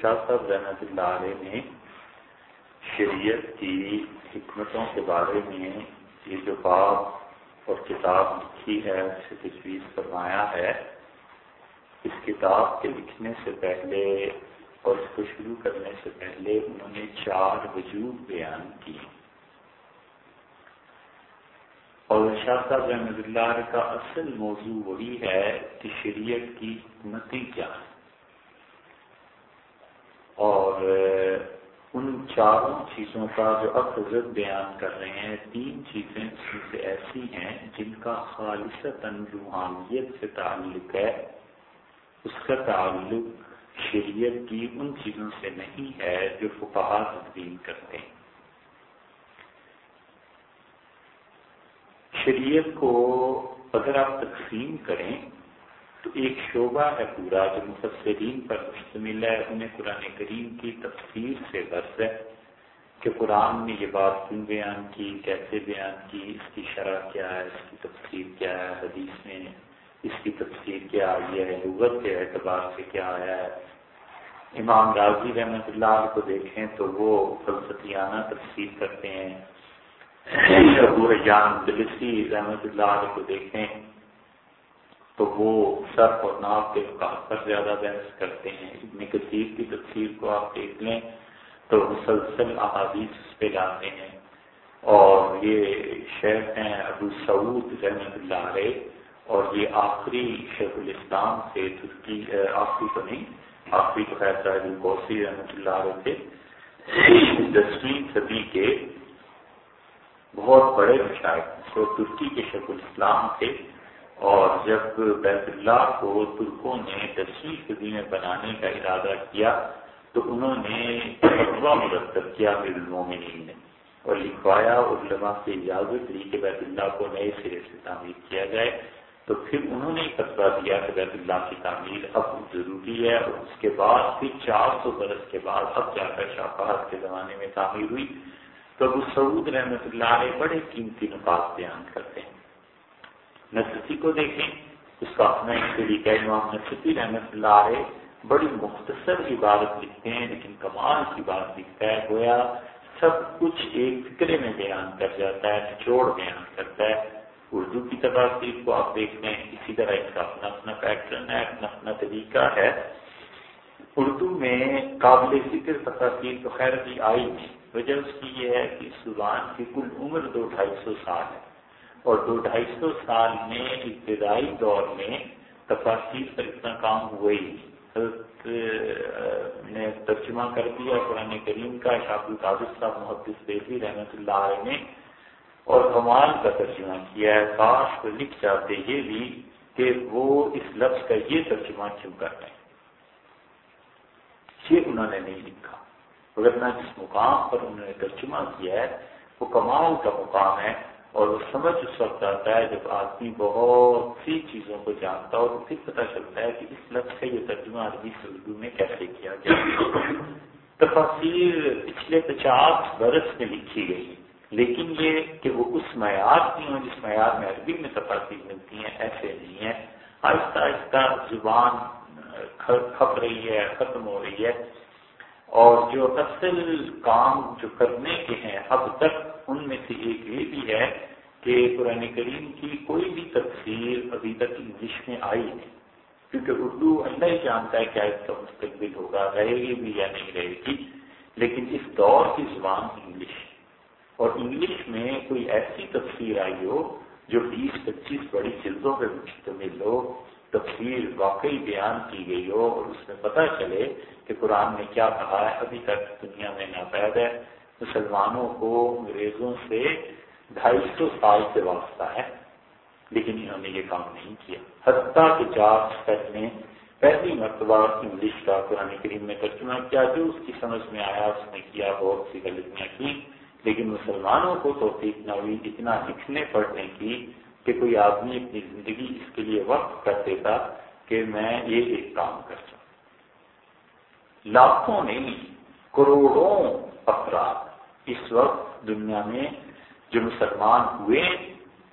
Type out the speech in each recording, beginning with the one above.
شاہ صاحب رحمت اللہ علیہ نے شریعت کی حکمتوں کے بارے میں یہ جو باب اور کتاب لکھی ہے، اسے تجویز فرمایا ہے۔ اس کتاب کے لکھنے سے پہلے اور اس کو شروع کرنے سے پہلے انہوں نے چار وجوہ بیان کی اور شاہ صاحب رحمۃ اللہ کا اصل موضوع وہی ہے کہ شریعت کی حکمتیں کیا ہیں۔ اور ان چاروں چیزوں کا جو اب حضرت بیان کر رہے ہیں، تین چیزیں اس میں سے ایسی ہیں جن کا خالص روحانیت سے تعلق ہے۔ اس کا تعلق شریعت کی ان چیزوں سے نہیں ہے جو فقہ تدبین کرتے ہیں۔ شریعت کو اگر آپ تقسیم کریں، تو ایک شعبہ ہے پورا جو مفسرین پر مشتمل ہے، انہیں قرآن کریم کی تفسیر سے غرض ہے کہ قرآن نے یہ بات کیوں بیان کی، کیسے بیان کی، اس کی شرح کیا ہے، اس کی تفسیر کیا ہے، حدیث میں اس کی تفسیر کیا آئی ہے، لغت کے اعتبار سے کیا آیا ہے۔ امام راضی رحمۃ اللہ کو دیکھیں تو وہ فلسفیانہ تفسیر کرتے ہیں۔ ابو ریان دلسی رحمت اللہ علیہ کو دیکھیں تو وہ سرف اور ناف کے اوقات پر زیادہ بحث کرتے ہیں۔ ابن کثیر کی تفسیر کو آپ دیکھ لیں تو مسلسل احادیث اس پہ لاتے ہیں۔ اور یہ شیخ ہیں ابو سعود رحمت اللہ علیہ اور یہ آخری شیخ الاسلام سے ترکی، آخری تو نہیں، آخری تو خیر صاحب القوسی رحمۃ اللہ علیہ تھے دسویں صدی کے بہت بڑے مشاہد جو ترکی کے شیخ الاسلام تھے اور جب بیت اللہ کو ترکوں نے دسویں صدی میں بنانے کا ارادہ کیا، تو انہوں نے فتوا مرتب کیا المومنین نے اور لکھوایا، علماء سے اجازت لی کہ بیت اللہ کو نئے سرے سے تعمیر کیا جائے۔ تو پھر انہوں نے فتوا دیا کہ بیت اللہ کی تعمیر اب ضروری ہے اور اس کے بعد پھر چار سو برس کے بعد اب جا کر شاہباد کے زمانے میں تعمیر ہوئی۔ تو ابو سعود رحمۃ اللہ علیہ بڑے قیمتی نفاذ بیان کرتے ہیں۔ نصفی کو دیکھیں، اس کا اپنا ایک طریقہ امام نصفی رحمۃ اللہ علیہ بڑی مختصر عبادت لکھتے ہیں، لیکن کمال کی بات لکھتا ہے گویا، سب کچھ ایک فکرے میں بیان کر جاتا ہے، نچوڑ بیان کرتا ہے۔ اردو کی تفاصیر کو آپ دیکھ لیں اسی طرح اس کا اپنا اپنا پیٹرن ہے، اپنا اپنا طریقہ ہے۔ اردو میں قابل ذکر تفاصیر تو خیر بھی آئی نہیں۔ وجہ اس کی یہ ہے کہ زبان کی کل عمر دو ڈھائی سو سال ہے اور دو ڈھائی سو سال میں ابتدائی دور میں تفاصیر پر اتنا کام ہوا ہی حضرت نے ترجمہ کر دیا قرآن کریم کا شاپ القابض صاحب محدث دیوی رحمۃ اللہ علیہ نے، اور کمال کا ترجمہ کیا ہے۔ کاش کو لکھ جاتے یہ بھی کہ وہ اس لفظ کا یہ ترجمہ کیوں کر رہے ہیں۔ یہ انہوں نے نہیں لکھا۔ ورنہ جس مقام پر انہوں نے ترجمہ کیا ہے، وہ کمال کا مقام ہے اور وہ سمجھ اس وقت آتا ہے جب آدمی بہت سی چیزوں کو جانتا ہے اور پھر پتہ چلتا ہے کہ اس لفظ کا یہ ترجمہ عربی سے اردو میں کیسے کیا گیا۔ تفاصیر پچھلے پچاس برس میں لکھی گئی لیکن یہ کہ وہ اس معیار کی ہوں جس معیار میں عربی میں تفاصیر ملتی ہیں، ایسے نہیں ہیں۔ آہستہ آہستہ زبان کھپ رہی ہے، ختم ہو رہی ہے۔ اور جو اصل کام جو کرنے کے ہیں اب تک ان میں سے ایک یہ بھی ہے کہ قرآن کریم کی کوئی بھی تفسیر ابھی تک انگلش میں آئی نہیں۔ کیونکہ اردو اللہ ہی جانتا ہے کیا اس کا مستقبل ہوگا، رہے گی بھی یا نہیں رہے گی، لیکن اس دور کی زبان انگلش۔ اور انگلش میں کوئی ایسی تفسیر آئی ہو جو بیس، پچیس بڑی چیزوں پہ مشتمل ہو تفسیر واقعی بیان کی گئی ہو اور اس میں پتہ چلے کہ قرآن نے کیا کہا ہے۔ ابھی تک دنیا میں ناپید ہے۔ مسلمانوں کو انگریزوں سے ڈھائی سو سال سے واسطہ ہے، لیکن انہوں نے یہ کام نہیں کیا۔ حتیٰ کہ جارج نے پہلی مرتبہ انگلش کا قرآن کریم میں ترجمہ کیا، جو اس کی سمجھ میں آیا، اس نے کیا، بہت سی غلطیاں کی، لیکن مسلمانوں کو تو نہ ہوئی، اتنا لکھنے پڑھنے کی کہ کوئی آدمی اپنی زندگی اس کے لیے وقت کر دیتا کہ میں یہ ایک کام کر سکوں لاکھوں نہیں، کروڑوں افراد اس وقت دنیا میں جو مسلمان ہوئے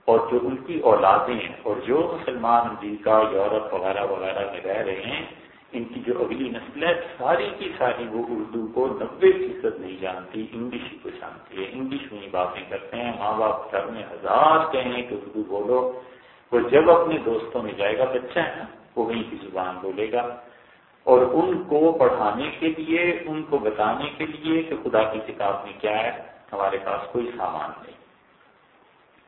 اور جو ان کی اولادیں ہیں اور جو مسلمان امریکہ، یورپ وغیرہ وغیرہ میں رہ رہے ہیں ان کی جو اگلی نسل ہے، ساری کی ساری وہ اردو کو نبے فیصد نہیں جانتی، انگلش ہی کو جانتی ہے۔ انگلش میں ہی باتیں کرتے ہیں، ماں باپ گھر میں ہزار کہیں کہ اردو بولو۔ وہ جب اپنے دوستوں میں جائے گا، بچہ ہے نا، وہ وہیں کی زبان بولے گا۔ اور ان کو پڑھانے کے لیے، ان کو بتانے کے لیے کہ خدا کی کتاب میں کیا ہے، ہمارے پاس کوئی سامان نہیں۔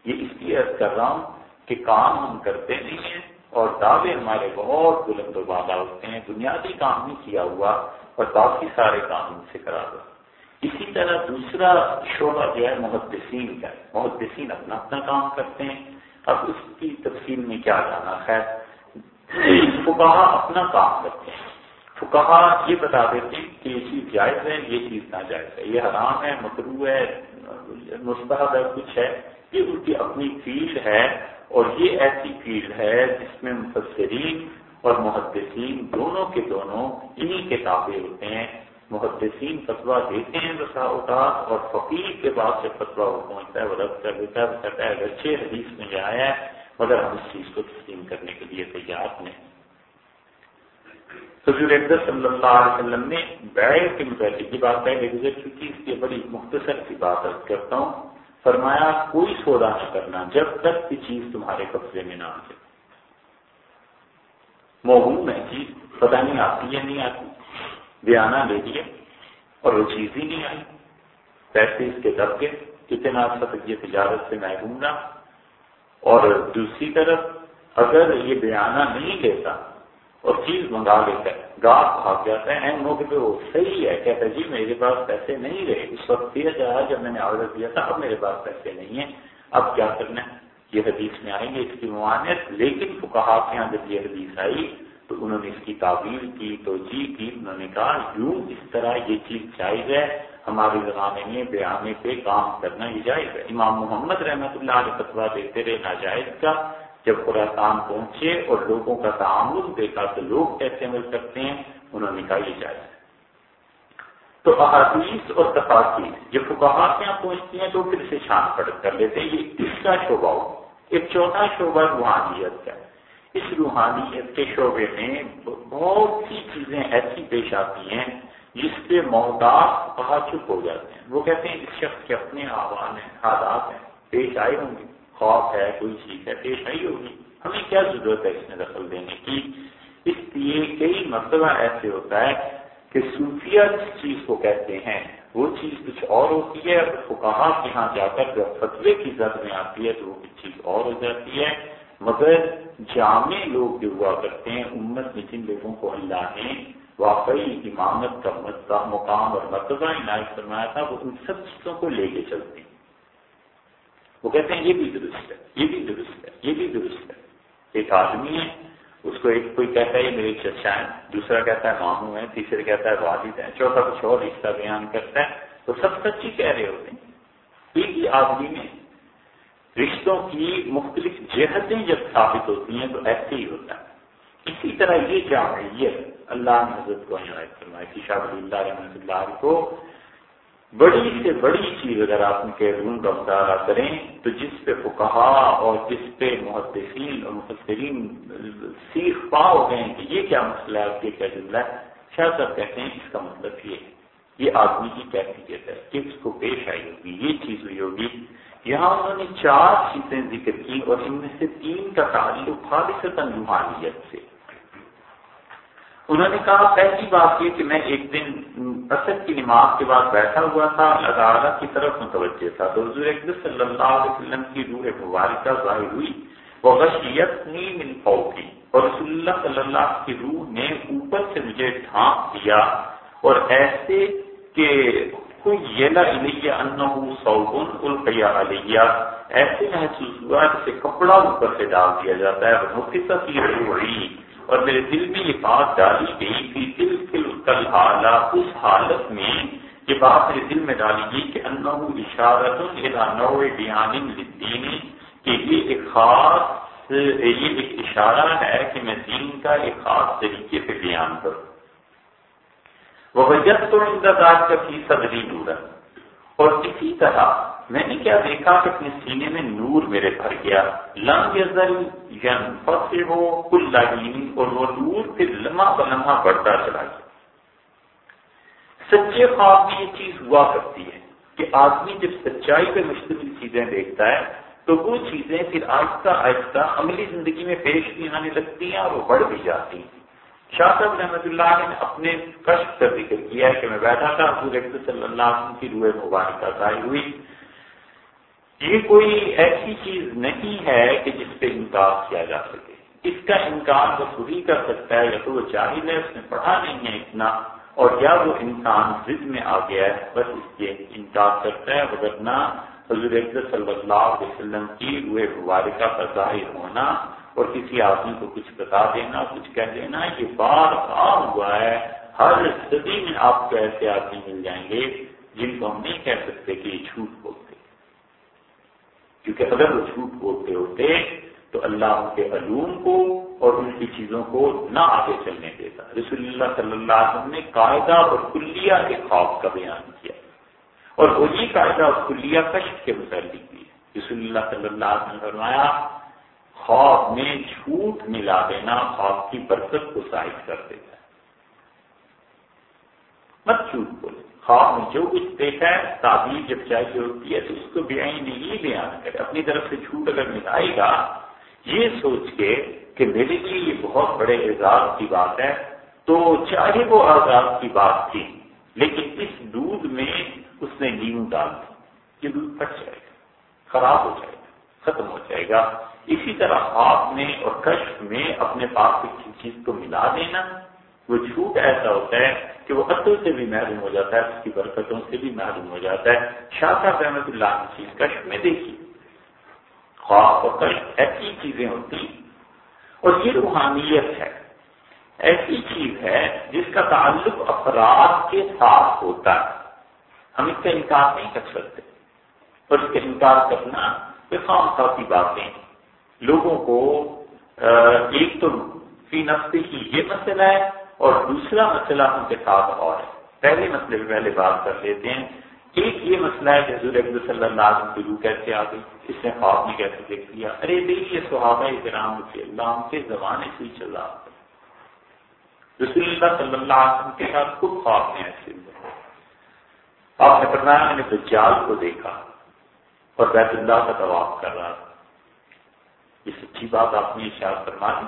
یہ اس لیے عرض کر رہا ہوں کہ کام ہم کرتے نہیں ہیں اور دعوے ہمارے بہت بلند و بالا ہوتے ہیں۔ بنیادی کام نہیں کیا ہوا اور باقی سارے کام ان سے کرا دو۔ اسی طرح دوسرا شعبہ جو ہے، محدثین کا ہے۔ محدثین اپنا اپنا کام کرتے ہیں۔ اب اس کی تفصیل میں کیا جانا؟ خیر فکا اپنا کام کرتے ہیں۔ فکا یہ بتا دیتے ہیں کہ یہ چیز جائز ہے، یہ چیز نہ جائز ہے۔ یہ حرام ہے مکرو ہے مستحد ہے، کچھ ہے۔ یہ ان کی اپنی فیلڈ ہے اور یہ ایسی فیلڈ ہے جس میں مفسرین اور محدثین دونوں کے دونوں انہی کے تابع ہوتے ہیں۔ محدثین فتوا دیتے ہیں بسا اوقات اور فقیر کے بعد سے فتوا وہ پہنچتا ہے وہ رد کر دیتا ہے کہتا ہے اگرچہ حدیث میں یہ آیا ہے، مگر ہم اس چیز کو تسلیم کرنے کے لیے تیار نہیں حضور اقدر صلی اللہ علیہ وسلم نے بیع کے متعلق یہ بات پہلے گزر چکی اس کی بڑی مختصر سی بات کرتا ہوں فرمایا کوئی سودا نہ کرنا جب تک کی چیز تمہارے قبضے میں نہ آ جائے۔ موہوم ہے چیز پتہ نہیں آتی ہے نہیں آتی بیانہ لے لیا اور وہ چیز ہی نہیں آئی۔ پیسے اس کے دب کے کتنا تک یہ تجارت سے محروم نہ اور دوسری طرف اگر یہ بیانہ نہیں لیتا اور چیز منگا لیتا ہے۔ گاہ بھاگ جاتا ہے۔ این موقع پہ وہ صحیح ہے۔ کہتا ہے جی میرے پاس پیسے نہیں رہے۔ اس وقت دیا جا جب میں نے آرڈر دیا تھا، اب میرے پاس پیسے نہیں ہیں۔ اب کیا کرنا ہے؟ یہ حدیث میں آئیں گے اس کی ممانعت لیکن فکہ کے یہاں جب یہ حدیث آئی، تو انہوں نے اس کی تعبیر کی توجہ کی۔ انہوں نے کہا، یوں اس طرح یہ چیز جائز ہے۔ ہمارے زمانے میں بیانے پہ کام کرنا یہ جائز ہے۔ امام محمد رحمۃ اللہ علیہ فتوا دیتے رہے ناجائز کا۔ جب خراسان پہنچے اور لوگوں کا تعامل دیکھا تو لوگ کیسے عمل کرتے ہیں، انہوں نے کہا یہ جائز۔ تو احادیث اور تفاصیر جب فکاہات پہنچتی ہیں تو پھر سے چھان پڑ کر لیتے ہیں۔ یہ کس کا شعبہ ہو۔ ایک چوتھا شعبہ روحانیت کا۔ اس روحانیت کے شعبے میں بہت سی چیزیں ایسی پیش آتی ہیں جس پہ محتاط کہا چپ ہو جاتے ہیں۔ وہ کہتے ہیں، اس شخص کے اپنے آواز ہیں حالات ہیں، پیش آئے ہوں گے۔ خوف ہے، کوئی چیز ہے، پیش آئی ہوگی۔ ہمیں کیا ضرورت ہے اس میں دخل دینے کی؟ اس لیے کئی مرتبہ ایسے ہوتا ہے کہ صوفیہ جس چیز کو کہتے ہیں، وہ چیز کچھ اور ہوتی ہے کہا کہ یہاں جا کر جب فتوے کی زد میں آتی ہے تو وہ کچھ چیز اور ہو جاتی ہے۔ مگر جامع لوگ جو ہوا کرتے ہیں، امت میں جن لوگوں کو اللہ نے واقعی امامت کا مقام اور مرتبہ عنایت فرمایا تھا، وہ ان سب چیزوں کو لے کے چلتے ہیں۔ وہ کہتے ہیں یہ بھی درست ہے، یہ بھی درست ہے، یہ بھی درست ہے۔ ایک آدمی ہے، اس کو ایک کوئی کہتا ہے، یہ میرے چچا ہے دوسرا کہتا ہے ماموں ہے تیسرا کہتا ہے والد ہے چوتھا کچھ اور رشتہ بیان کرتا ہے۔ تو سب سچی کہہ رہے ہوتے ہیں۔ ایک ہی آدمی میں رشتوں کی مختلف جہتیں جب ثابت ہوتی ہیں، تو ایسے ہی ہوتا ہے۔ اسی طرح یہ جامعیت اللہ نے حضرت کو عنایت فرمایا کہ شاہ اللہ رحمۃ اللہ کو بڑی سے بڑی چیز اگر آپ ان کے روم کا مطالعہ کریں، تو جس پہ فکہ اور جس پہ محدثین اور مفسرین سیخ پا ہو گئے کہ یہ کیا مسئلہ ہے، یہ کیا جملہ ہے شاید صاحب کہتے ہیں اس کا مطلب یہ ہے، یہ آدمی کی کیفیت ہے کہ اس کو پیش آئی ہوگی، یہ چیز ہوئی ہوگی۔ یہاں انہوں نے چار چیزیں ذکر کی اور ان میں سے تین کا تعلق خالص روحانیت سے۔ انہوں نے کہا، پہلی بات یہ کہ میں ایک دن اصل کی نماز کے بعد بیٹھا ہوا تھا اللہ تعالیٰ کی طرف متوجہ تھا۔ تو حضور اکبر صلی اللہ علیہ وسلم کی روح مبارکہ ظاہر ہوئی۔ وہ غشیت من فوقی اور رسول اللہ صلی اللہ علیہ وسلم کی روح نے اوپر سے مجھے ڈھانپ دیا۔ اور ایسے کہ صوبن القیا علیہ۔ ایسے محسوس ہوا جسے کپڑا اوپر سے ڈال دیا جاتا ہے اور مختص اور میرے دل میں یہ بات ڈالی گئی کہ دل فل کل آلہ اس حالت میں یہ بات میرے دل میں ڈالی گئی کہ انہوں اشارت نو بیان دین کہ یہ ایک خاص، یہ ایک اشارہ ہے کہ میں دین کا ایک خاص طریقے سے بیان کروں۔ وہ جب تو ان کا کا فی صدری دورت اور اسی طرح میں نے کیا دیکھا کہ اپنے سینے میں نور میرے بھر گیا۔ لم یزل ین فصل ہو کل اور وہ نور پھر لمحہ بلمحہ بڑھتا چلا گیا۔ سچے خواب میں یہ چیز ہوا کرتی ہے کہ آدمی جب سچائی پہ مشتمل چیزیں دیکھتا ہے، تو وہ چیزیں پھر آہستہ آہستہ عملی زندگی میں پیش بھی آنے لگتی ہیں اور وہ بڑھ بھی جاتی ہیں۔ شاہ صاحب رحمۃ اللہ نے اپنے کشت کا ذکر کیا ہے کہ میں بیٹھا تھا، حضور صلی اللہ علیہ وسلم کی روح مبارکہ ظاہر ہوئی۔ یہ کوئی ایسی چیز نہیں ہے کہ جس پہ انکار کیا جا سکے۔ اس کا انکار وہ خود کر سکتا ہے، یا تو وہ جاہل ہے، اس نے پڑھا نہیں ہے اتنا، اور یا وہ انسان ضد میں آ گیا ہے، بس اس کے انکار کرتا ہے۔ وغیرہ حضور صلی اللہ علیہ وسلم کی روح مبارکہ کا ظاہر ہونا اور کسی آدمی کو کچھ بتا دینا، کچھ کہہ دینا، یہ بار بار ہوا ہے۔ ہر صدی میں آپ کو ایسے آدمی مل جائیں گے جن کو ہم نہیں کہہ سکتے کہ یہ جھوٹ بولتے۔ کیونکہ اگر وہ جھوٹ بولتے ہوتے تو اللہ ان کے علوم کو اور ان کی چیزوں کو نہ آگے چلنے دیتا۔ رسول اللہ صلی اللہ علیہ وسلم نے قاعدہ اور کلیہ کے خوف کا بیان کیا۔ اور وہی قاعدہ اور کلیہ کشف کے متعلق بھی رسول اللہ صلی اللہ علیہ وسلم نے فرمایا خواب میں جھوٹ ملا دینا، خواب کی برکت کو ظاہر کر دیتا ہے۔ مت جھوٹ بولے۔ خواب میں جو کچھ دیکھا ہے، تعبیر جب چاہیے ہوتی ہے تو اس کو بھی آئین یہ بیان کرے۔ اپنی طرف سے جھوٹ اگر ملائے گا، یہ سوچ کے کہ میرے لیے یہ بہت بڑے اعزاز کی بات ہے۔ تو چاہے وہ آزاد کی بات تھی، لیکن اس دودھ میں اس نے نیو ڈال دی۔ یہ دودھ پھٹ جائے گا، خراب ہو جائے گا، ختم ہو جائے گا۔ اسی طرح خواب میں اور کشف میں اپنے پاس کسی چیز کو ملا دینا۔ وہ جھوٹ ایسا ہوتا ہے کہ وہ عطل سے بھی محروم ہو جاتا ہے، اس کی برکتوں سے بھی محروم ہو جاتا ہے۔ شاہ صاحب رحمت اللہ کی چیز کشف میں دیکھی۔ خواب اور کشف ایسی چیزیں ہوتی۔ اور یہ روحانیت ہے۔ ایسی چیز ہے جس کا تعلق افراد کے ساتھ ہوتا ہے۔ ہم اس کا انکار نہیں کر سکتے۔ اور اس کا انکار کرنا یہ خام خاصی باتیں لوگوں کو ایک تو فی نفتے کی یہ مسئلہ ہے اور دوسرا مسئلہ ان کے ساتھ اور ہے۔ پہلے مسئلے پہ پہلے بات کر لیتے ہیں۔ ایک یہ مسئلہ ہے کہ حضور اکبر صلی اللہ علیہ وسلم روح کیسے آ گئی، اس نے خواب میں کیسے دیکھ لیا۔ ارے دیکھیے صحابہ کرام کے اللہ کے زمانے سے ہی چل رہا رسول اللہ صلی اللہ علیہ وسلم کے ساتھ خود خواب میں ایسے ہوئے۔ آپ نے فرمایا، میں نے دجال کو دیکھا اور بیت اللہ کا طواف کر رہا تھا۔ یہ سچی بات آپ نے اشار فرما دی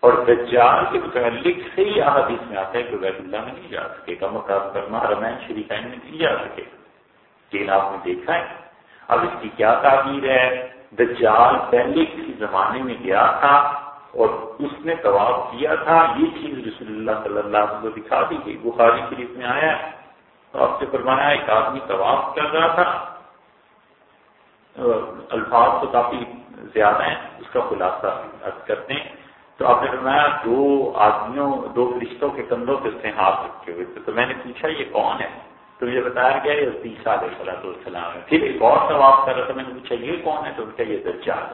اور دجال کے متعلق سے ہی احادیث میں آتا ہے کہ بیت اللہ میں نہیں جا سکے گا مقام کرنا رمین شریفین میں نہیں جا سکے لیکن آپ نے دیکھا ہے، اب اس کی کیا تعبیر ہے؟ دجال پہلے کسی زمانے میں گیا تھا اور اس نے طواف کیا تھا۔ یہ چیز رسول اللہ صلی اللہ علیہ وسلم کو دکھا دی گئی۔ بخاری شریف میں آیا ہے۔ تو آپ سے فرمایا، ایک آدمی طواف کر رہا تھا۔ الفاظ تو کافی زیادہ ہیں، اس کا خلاصہ کرتے ہیں۔ تو آپ نے فرمایا دو آدمیوں، دو رشتوں کے کندھوں پہ اس نے ہاتھ رکھے ہوئے تھے۔ تو میں نے پوچھا، یہ کون ہے؟ تو مجھے بتایا گیا یہ تیسا علیہ صلاح السلام ہے پھر ایک اور سواب کر رہا تھا، میں نے پوچھا، یہ کون ہے؟ تو ان کا یہ دجال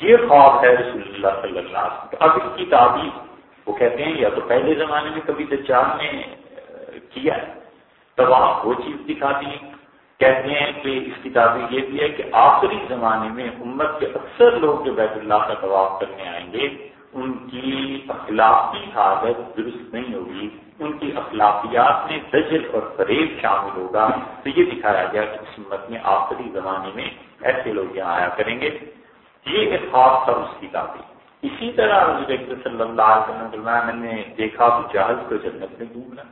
یہ خواب ہے رسول اللہ صلی اللہ علیہ وسلم۔ اب اس کی تعبیر، وہ کہتے ہیں، یا تو پہلے زمانے میں کبھی دجال نے کیا ہے؟ تب آپ وہ چیز دکھا دی کہتے ہیں کہ اس کی تعبیر یہ بھی ہے کہ آخری زمانے میں امت کے اکثر لوگ جو بیت اللہ کا طواف کرنے آئیں گے، ان کی اخلاقی حالت درست نہیں ہوگی، ان کی اخلاقیات میں دجل اور فریب شامل ہوگا۔ تو یہ دکھایا گیا کہ اس امت میں آخری زمانے میں ایسے لوگ یہاں آیا کریں گے۔ یہ ایک خاص تھا اس کی تعبیر اسی طرح حضرت صلی اللہ علیہ وسلم نے دیکھا تو جہاز کو جنت میں ڈوبنا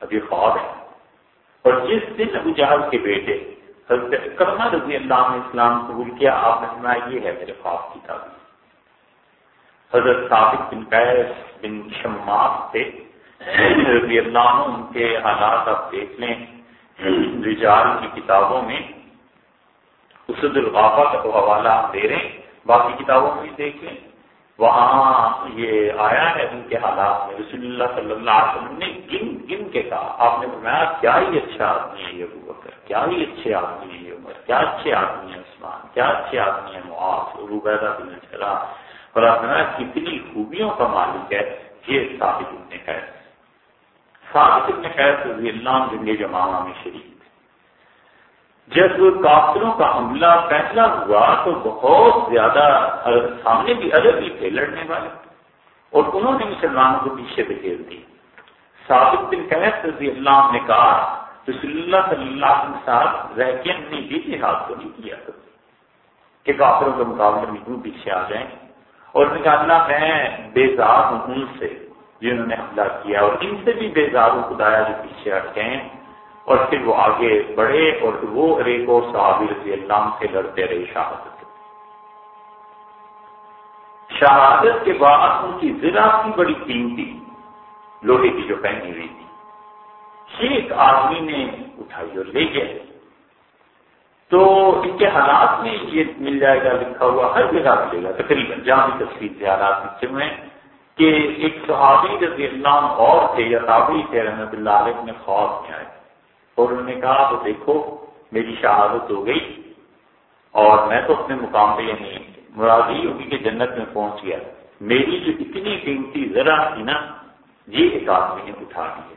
اب یہ خواب ہے۔ اور جس دن ابو جہل کے بیٹے حضرت کرما رضی اللہ نے اسلام قبول کیا، آپ نے سنایا یہ ہے میرے خواب کی تعبیر۔ حضرت ثابت بن قیس بن شماس تھے۔ رضی اللہ عنہ، ان کے حالات آپ دیکھ لیں۔ رجال کی کتابوں میں اسد الغافہ کا حوالہ آپ دے رہے ہیں، باقی کتابوں میں بھی دیکھ لیں۔ وہاں یہ آیا ہے ان کے حالات میں۔ رسول اللہ صلی اللہ علیہ وسلم نے گن گن کے کہا، آپ نے فرمایا، کیا ہی اچھا آدمی ہے یہ ابو بکر، کیا ہی اچھے آدمی ہے یہ عمر، کیا اچھے آدمی ہے عثمان، کیا اچھے آدمی ہے معاف ابو بیدا بن چلا اور آپ نے کتنی خوبیوں کا مالک ہے یہ ثابت ابن خیر ثابت ابن خیر رضی اللہ جنگ جماعہ میں شریک جب کافروں کا حملہ پہلا ہوا تو بہت زیادہ سامنے بھی ادب بھی تھے، لڑنے والے۔ اور انہوں نے مسلمانوں کو پیچھے دکھیل دی۔ ثابت بن قیس رضی اللہ نے کہا، رسول اللہ صلی اللہ علیہ ساتھ رہ کے بھی جہاد کو نہیں کیا۔ کہ کافروں کے مقابلے میں کیوں پیچھے آ جائیں؟ اور نے کہا، اللہ، میں بیزار ہوں ان سے جنہوں نے حملہ کیا، اور ان سے بھی بیزار ہوں خدایا جو پیچھے ہٹ گئے۔ اور پھر وہ آگے بڑھے اور وہ ایک اور صحابی رضی اللہ سے لڑتے رہے شہادت شہادت کے بعد ان کی ذرا کی بڑی قیمتی لوہے کی جو پہنی ہوئی تھی۔ ایک آدمی نے اٹھائی اور لے گئے تو ان کے حالات میں یہ مل جائے گا لکھا ہوا ہر جگہ ملے گا۔ تقریباً جہاں بھی تصویر سے حالات لکھے ہوئے ہیں کہ ایک صحابی رضی اللہ اور تھے یا تابعی تھے رحمت اللہ علیہ نے خواب میں آئے اور انہوں نے کہا تو دیکھو، میری شہادت ہو گئی اور میں تو اپنے مقام پہ یعنی مرادی ہوگی کہ جنت میں پہنچ گیا۔ میری جو اتنی قیمتی ذرا تھی نا، یہ ایک آدمی نے اٹھا لی ہے۔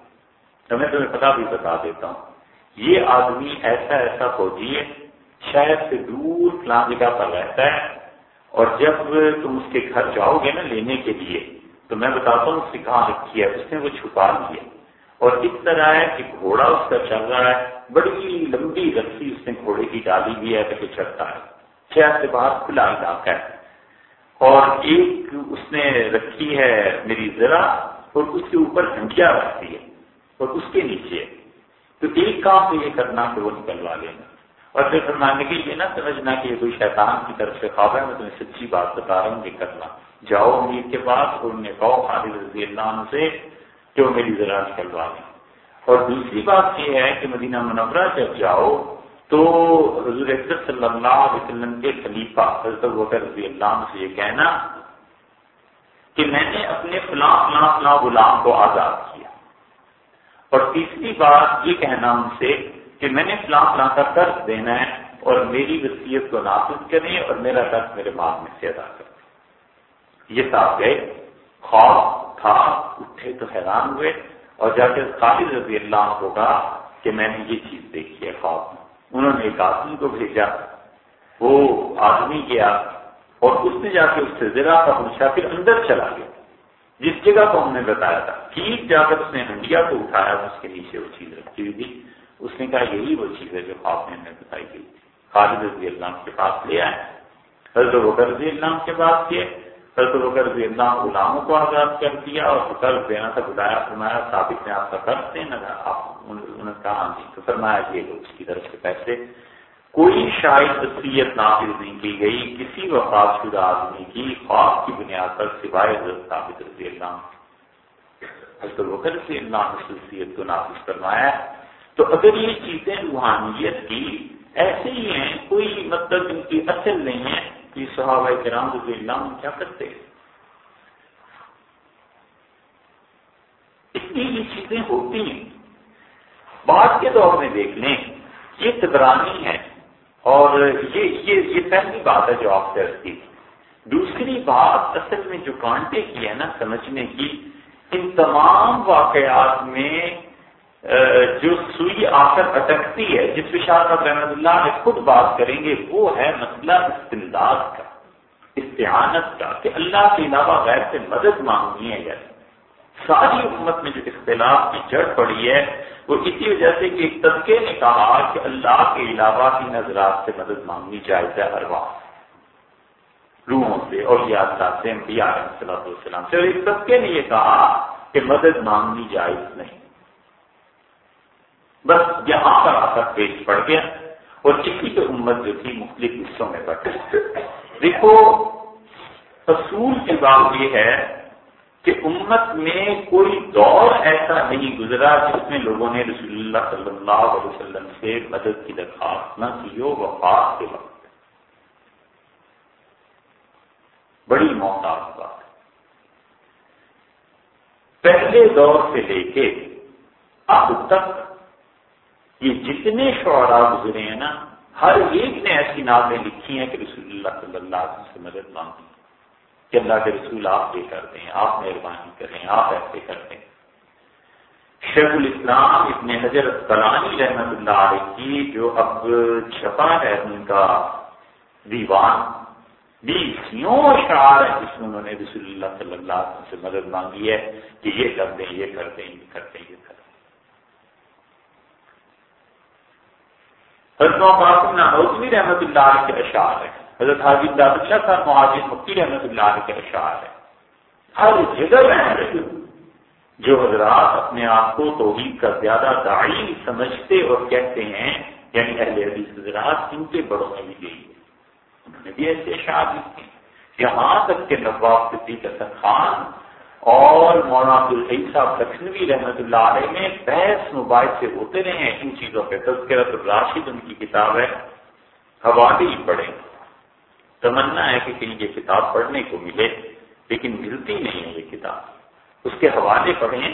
تو میں تمہیں پتا بھی بتا دیتا ہوں، یہ آدمی ایسا ایسا فوجی ہے، شہر سے دور فلاں جگہ پر رہتا ہے اور جب تم اس کے گھر جاؤ گے نا لینے کے لیے، تو میں بتاتا ہوں اس نے کہاں رکھی ہے، اس نے وہ چھپا لیا۔ اور اس طرح ہے کہ گھوڑا اس کا چل رہا ہے، بڑی لمبی رسی اس نے گھوڑے کی ڈالی بھی ہے کہ چڑھتا ہے۔ شہر سے باہر کھلا علاقہ ہے۔ اور ایک اس نے رکھی ہے میری ذرا اور اس کے اوپر گھنٹیا رکھتی ہے اور اس کے نیچے۔ تو ایک کام تو یہ کرنا کہ وہ نکلوا لینا۔ اور پھر فرمانے کی یہ نہ سمجھنا کہ یہ کوئی شیطان کی طرف سے خواب ہے، میں تمہیں سچی بات بتا رہا ہوں یہ کرنا۔ جاؤ امیر کے پاس اور انہیں کہو خالد رضی اللہ عنہ سے کہ وہ میری ذرا نکلوا لیں اور دوسری بات یہ ہے کہ مدینہ منورہ جب جاؤ تو حضور صلی اللہ علیہ وسلم کے خلیفہ حضرت وکر رضی اللہ عنہ سے یہ کہنا کہ میں نے اپنے فلاں فلاں فلاں غلام کو آزاد کیا۔ اور تیسری بات یہ کہنا ان سے کہ میں نے فلاں فلاں کا قرض دینا ہے اور میری وصیت کو نافذ کریں اور میرا قرض میرے بعد میں سے ادا کر یہ صاحب گئے۔ خواب تھا، اٹھے تو حیران ہوئے اور جا کے خالد رضی اللہ کو کہا کہ میں نے یہ چیز دیکھی ہے خواب میں۔ انہوں نے ایک آدمی کو بھیجا۔ وہ آدمی گیا اور اس نے جا کے اس سے زرا کا پوچھا پھر اندر چلا گیا۔ جس جگہ کو ہم نے بتایا تھا، ٹھیک جا کر اس نے ہنڈیا کو اٹھایا اس کے نیچے وہ چیز رکھی ہوئی تھی۔ اس نے کہا، یہی وہ چیز ہے جو خواب میں ہمیں بتائی گئی۔ خالد رضی اللہ کے پاس لے آئے۔ حضرت رضی اللہ کے پاس کیے حضرت بکر رضی اللہ غلاموں کو آزاد کر دیا اور قرض دینا تھا بتایا فرمایا، ثابت نے آپ کا قرض دینا تھا، آپ انہوں نے کہا جی تو فرمایا، یہ لو، اس کی طرف سے پیسے۔ کوئی شاید تصویت نافذ نہیں کی گئی، کسی وفات شدہ آدمی کی خواب کی بنیاد پر سوائے حضرت ثابت رضی اللہ حضرت بکر رضی اللہ نے کو نافذ فرمایا۔ تو اگر یہ چیزیں روحانیت کی ایسے ہی ہیں، کوئی مطلب ان کی اصل نہیں ہے کہ صحابہ کرام رضی اللہ کیا کرتے اس لیے یہ چیزیں ہوتی ہیں۔ بعد کے دور میں دیکھ لیں، یہ تبرانی ہے اور یہ یہ یہ پہلی بات ہے جو آپ سے رکھتی دوسری بات اصل میں جو کانٹے کی ہے نا، سمجھنے کی، ان تمام واقعات میں جو سوئی آ کر اٹکتی ہے، جس وشال کا رحمت اللہ نے خود بات کریں گے، وہ ہے مسئلہ استمداد کا، استعانت کا، کہ اللہ کے علاوہ غیر سے مدد مانگنی ہے یعنی ساری امت میں جو اختلاف کی جڑ پڑی ہے، وہ اسی وجہ سے کہ ایک طبقے نے کہا کہ اللہ کے علاوہ کی نظرات سے مدد مانگنی جائز ہے، ہر وقت۔ روحوں سے اور یاد سے السلام سے۔ اور ایک طبقے نے یہ کہا کہ مدد مانگنی جائز نہیں۔ بس یہاں پر آ کر پیش پڑ گیا اور کسی کی امت جو تھی مختلف حصوں میں بٹ دیکھو، اصول کی بات یہ ہے کہ امت میں کوئی دور ایسا نہیں گزرا جس میں لوگوں نے رسول اللہ صلی اللہ علیہ وسلم سے مدد کی درخواست نہ کی ہو، وفات کے وقت۔ بڑی محتاط بات۔ پہلے دور سے لے کے اب تک یہ جتنے شعراء گزرے ہیں نا، ہر ایک نے ایسی نامیں لکھی ہیں کہ رسول اللہ صلی اللہ علیہ وسلم سے مدد مانگی کہ اللہ کے رسول آپ یہ کر دیں، آپ مہربانی کریں، آپ ایسے کر دیں۔ شیخ الاسلام ابن حضرت کلانی رحمت اللہ علیہ کی جو اب چھپا ہے ان کا دیوان بیسوں اشعار ہے جس میں انہوں نے رسول اللہ صلی اللہ علیہ وسلم سے مدد مانگی ہے کہ یہ کر دیں، یہ کر دیں، یہ کر دیں، یہ کر دیں۔ حضرت قاسم نوزوی رحمت اللہ علیہ کے اشعار ہے حضرت حاجی دادشاہ صاحب مہاجر مفتی رحمت اللہ علیہ کے اشعار ہے ہر جگہ رہے جو حضرات اپنے آپ کو توحید کا زیادہ داعی سمجھتے اور کہتے ہیں یعنی اہل حدیث حضرات، ان کے بڑوں میں بھی گئی ہے۔ انہوں نے بھی ایسے اشعار لکھے یہاں تک کہ نواب صدیق حسن خان اور مولانا عبدالحی صاحب لکھنوی رحمت اللہ علیہ میں بحث مباحث سے ہوتے رہے ہیں۔ ان چیزوں پہ تذکرت الراشد ان کی کتاب ہے۔ حوالے ہی پڑھیں۔ تمنا ہے کہ کہیں یہ کتاب پڑھنے کو ملے، لیکن ملتی نہیں ہے یہ کتاب۔ اس کے حوالے پڑھیں۔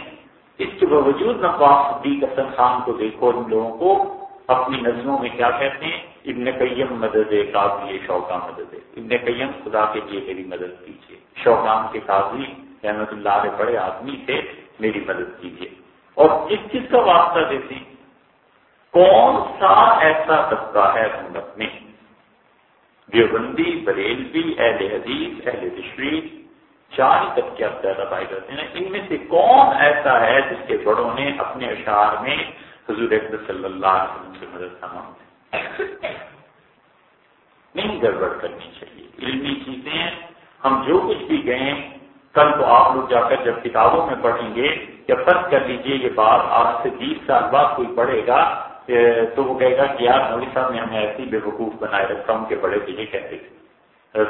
اس کے باوجود نقواس صدیق حسن خان کو دیکھو، ان لوگوں کو اپنی نظروں میں کیا کہتے ہیں؟ ابن قیم مدد ہے شوقہ مدد ابن قیم خدا کے لیے میری مدد کیجیے شوقام کے قاضی رحمت اللہ علیہ بڑے آدمی تھے، میری مدد کیجیے اور کس چیز کا واسطہ دیتے ہیں کون سا ایسا طبقہ ہے ہندت میں؟ دیوبندی، بریلوی، اہل حدیث، اہل تشریف چار تک کے زیادہ پائے جاتے ہیں۔ ان میں سے کون ایسا ہے جس کے بڑوں نے اپنے اشعار میں حضور صلی اللہ علیہ وسلم سے مدد نہ نہیں گڑبڑ کرنی چاہیے۔ علمی چیزیں ہم جو کچھ بھی گئے کل تو آپ لوگ جا کر جب کتابوں میں پڑھیں گے یا فرض کر لیجیے یہ بات آج سے بیس سال بعد کوئی پڑھے گا تو وہ کہے گا کہ یار مودی صاحب نے ہمیں ایسی بے وقوف بنائے رکھا ان کے بڑے تو یہ کہتے تھے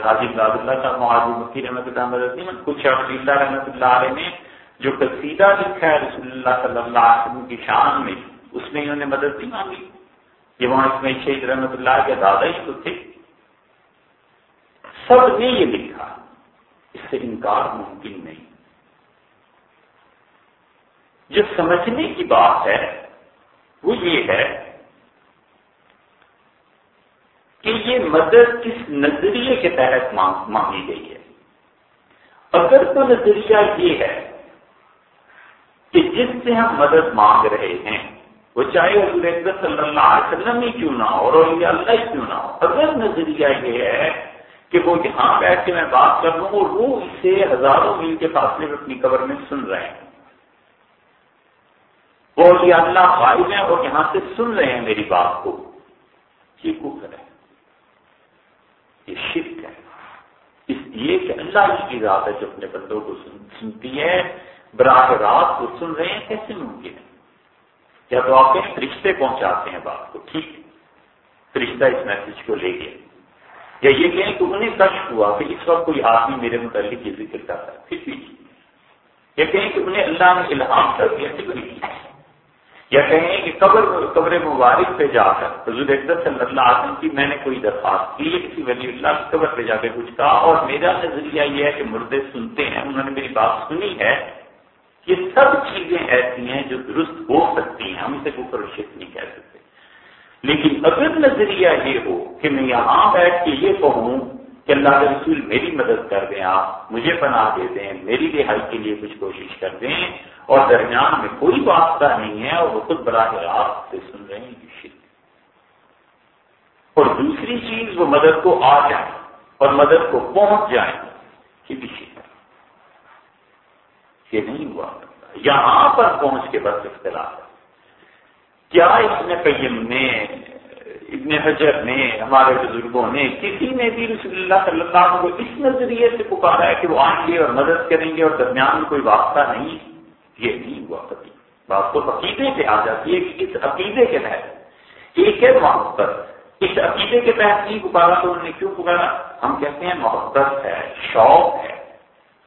حاجب اللہ صاحب، معاذ مفتی رحمۃ اللہ مدد کچھ عبداللہ رحمۃ اللہ علیہ نے جو قصیدہ لکھا ہے رسول اللہ صلی اللہ علیہ وسلم کی شان میں، اس میں انہوں نے مدد نہیں مانگی۔ یہ وہاں اس میں شہید رحمت اللہ کے دادا ہی تو تھے۔ سب نے یہ لکھا۔ اس سے انکار ممکن نہیں۔ جو سمجھنے کی بات ہے، وہ یہ ہے کہ یہ مدد کس نظریے کے تحت مانگی گئی ہے۔ اگر تو نظریہ یہ ہے کہ جس سے ہم مدد مانگ رہے ہیں، وہ چاہے حضور صلی اللہ علیہ وسلم ہی کیوں نہ ہو اور اللہ کیوں نہ ہو، اگر نظریہ یہ ہے کہ وہ یہاں بیٹھ کے میں بات کر لوں وہ روح سے ہزاروں میل کے فاصلے میں اپنی قبر میں سن رہے ہیں۔ وہ اللہ غائب ہیں اور یہاں سے سن رہے ہیں میری بات کو۔ یہ کفر ہے۔ یہ شرک ہے۔ اس لیے کہ اللہ کی ذات ہے جو اپنے بندوں کو سنتی ہے۔ براہ راست وہ سن رہے ہیں، کیسے ممکن ہے؟ یا تو آپ کہیں فرشتے پہنچاتے ہیں بات کو، ٹھیک فرشتہ اس میسج کو لے گئے یا یہ کہیں کہ انہیں کش ہوا کہ اس وقت کوئی آدمی میرے متعلق یہ ذکر کرتا ہے، پھر بھی یا کہیں کہ انہیں اللہ نے الہام کر دیا، پھر بھی یا کہیں کہ قبر قبر مبارک پہ جا کر حضور صلی اللہ علیہ وسلم کی میں نے کوئی درخواست کی ہے کسی ولی اللہ کی قبر پہ جا کے کچھ کہا اور میرا نظریہ یہ ہے کہ مردے سنتے ہیں، انہوں نے میری بات سنی ہے یہ سب چیزیں ایسی ہیں جو درست ہو سکتی ہیں، ہم اسے کوئی شک نہیں کہہ سکتے۔ لیکن اگر نظریہ یہ ہو کہ میں یہاں بیٹھ کے یہ کہوں کہ اللہ کے رسول میری مدد کر دیں آپ، مجھے پناہ دے دیں، میری رہائی کے لیے کچھ کوشش کر دیں، اور درمیان میں کوئی واسطہ نہیں ہے اور وہ خود براہ راست سے سن رہے ہیں اور دوسری چیز، وہ مدد کو آ جائیں اور مدد کو پہنچ جائیں یہ بھی یہ نہیں ہوا۔ یہاں پر پہنچ کے بس اختلاف ہے۔ کیا ابن قیم نے، ابن حجر نے، ہمارے بزرگوں نے کسی نے بھی رسول اللہ صلی اللہ علیہ وسلم کو اس نظریے سے پکارا ہے کہ وہ آئیں گے اور مدد کریں گے اور درمیان میں کوئی واسطہ نہیں؟ یہ نہیں ہوا کبھی بات تو عقیدے پہ آ جاتی ہے کہ اس عقیدے کے تحت. ایک ہے محبت. اس عقیدے کے تحت نہیں پکارا تو انہوں نے کیوں پکارا؟ ہم کہتے ہیں محبت ہے، شوق ہے،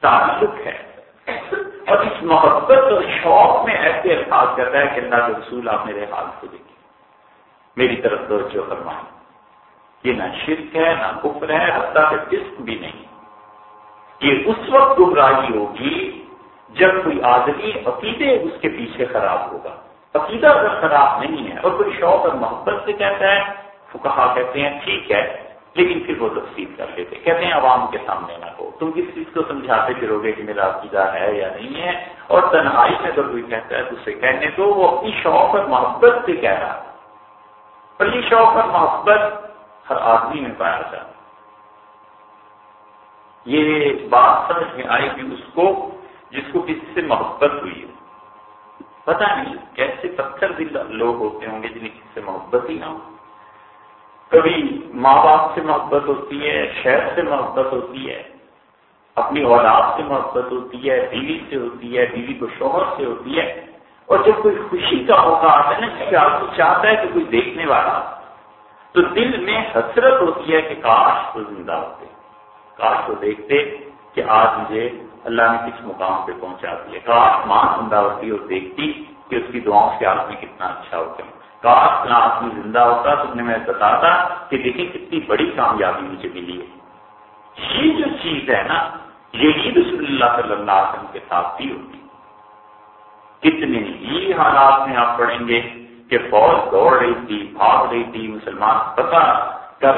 تعلق ہے. اور اس محبت اور شوق میں ایسے الفاظ کرتا ہے کہ اللہ کے رسول آپ میرے حال کو دیکھیں۔ میری طرف توجہ فرمائیں۔ یہ نہ شرک ہے، نہ کفر ہے، حتیٰ کہ جسم بھی نہیں۔ یہ اس وقت گمراہی ہوگی جب کوئی آدمی عقیدے اس کے پیچھے خراب ہوگا۔ عقیدہ اگر خراب نہیں ہے اور کوئی شوق اور محبت سے کہتا ہے وہ کہا کہتے ہیں، ٹھیک ہے۔ لیکن پھر وہ تفصیل کر لیتے کہتے ہیں عوام کے سامنے نہ ہو۔ تم کس چیز کو سمجھاتے پھرو گے کہ میرا عقیدہ ہے یا نہیں ہے؟ اور تنہائی میں اگر کوئی کہتا ہے تو اسے کہنے تو وہ اپنی شوق اور محبت سے کہہ رہا اور یہ شوق اور محبت ہر آدمی میں پایا جاتا یہ بات سمجھ میں آئے گی اس کو، جس کو کسی سے محبت ہوئی ہو پتہ نہیں کیسے پتھر دل لوگ ہوتے ہوں گے جنہیں کسی سے محبت ہی نہ ہو۔ کبھی ماں باپ سے محبت ہوتی ہے، شہر سے محبت ہوتی ہے، اپنی اولاد سے محبت ہوتی ہے، بیوی سے ہوتی ہے، بیوی کو شوہر سے ہوتی ہے۔ اور جب کوئی خوشی کا موقع آتا ہے نا کسی آدمی چاہتا ہے کہ کوئی دیکھنے والا، تو دل میں حسرت ہوتی ہے کہ کاش کو زندہ ہوتے، کاش کو دیکھتے کہ آج مجھے اللہ نے کس مقام پہ پہنچا دیا۔ کاش ماں زندہ ہوتی اور دیکھتی کہ اس کی دعاؤں سے آدمی کتنا اچھا ہوتا ہے کاش نہ آدمی زندہ ہوتا تو انہیں میں بتاتا کہ دیکھیں کتنی بڑی کامیابی مجھے ملی ہے۔ یہ جو چیز ہے نا، یہی رسول اللہ صلی اللہ علیہ وسلم کے ساتھ بھی ہوتی۔ کتنے ہی حالات میں آپ پڑھیں گے کہ فوج دوڑ رہی تھی، بھاگ رہی تھی، مسلمان پتہ کر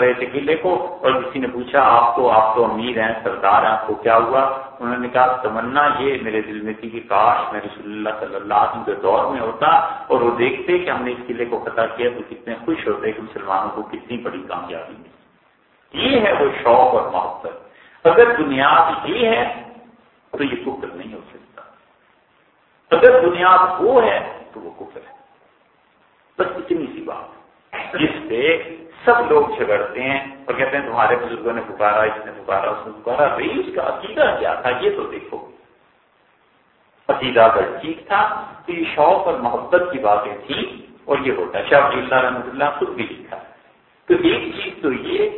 رہے تھے قلعے کو اور کسی نے پوچھا، آپ تو آپ تو امیر ہیں، سردار ہیں، آپ کو کیا ہوا؟ انہوں نے کہا، تمنا یہ میرے دل میں تھی کہ کاش میں رسول اللہ صلی اللہ علیہ وسلم کے دور میں ہوتا اور وہ دیکھتے کہ ہم نے اس قلعے کو فتح کیا تو کتنے خوش ہوتے کہ مسلمانوں کو کتنی بڑی کامیابی ملی. یہ ہے وہ شوق اور محبت۔ اگر بنیاد یہ ہے تو یہ کفر نہیں ہو سکتا۔ اگر بنیاد وہ ہے تو وہ کفر ہے۔ بس اتنی سی بات۔ جس پہ سب لوگ جھگڑتے ہیں اور کہتے ہیں تمہارے بزرگوں نے پکارا، اس نے پکارا، اس نے پکارا، بھائی، اس کا عقیدہ کیا تھا؟ یہ تو دیکھو۔ عقیدہ اگر ٹھیک تھا، تو یہ شوق اور محبت کی باتیں تھیں اور یہ ہوتا ہے۔ شاہ اللہ رحمۃ اللہ خود بھی لکھا۔ تو ایک چیز تو یہ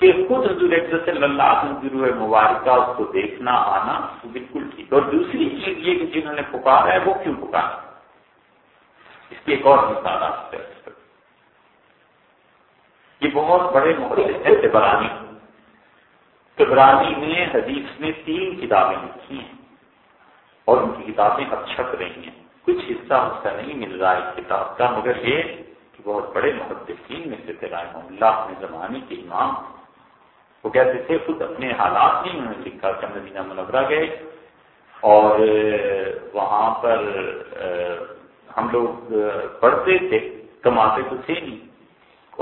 کہ خود حضور صلی اللہ علیہ وسلم مبارکہ، اس کو دیکھنا، آنا بالکل ٹھیک۔ اور دوسری چیز یہ کہ جنہوں نے پکارا ہے، وہ کیوں پکارا؟ اس کی ایک اور مثال آپ سے۔ یہ بہت بڑے محدث ہیں تبرانی تبرانی نے حدیث میں تین کتابیں لکھی ہیں اور ان کی کتابیں اب چھپ رہی ہیں۔ کچھ حصہ اس کا نہیں مل رہا ہے کتاب کا، مگر یہ کہ بہت بڑے محدثین میں سے رائے اللہ اپنے زمانے کے امام۔ وہ کہتے تھے، خود اپنے حالات میں انہوں نے لکھا کہ مدینہ منورہ گئے اور وہاں پر ہم لوگ پڑھتے تھے، کماتے تو تھے نہیں۔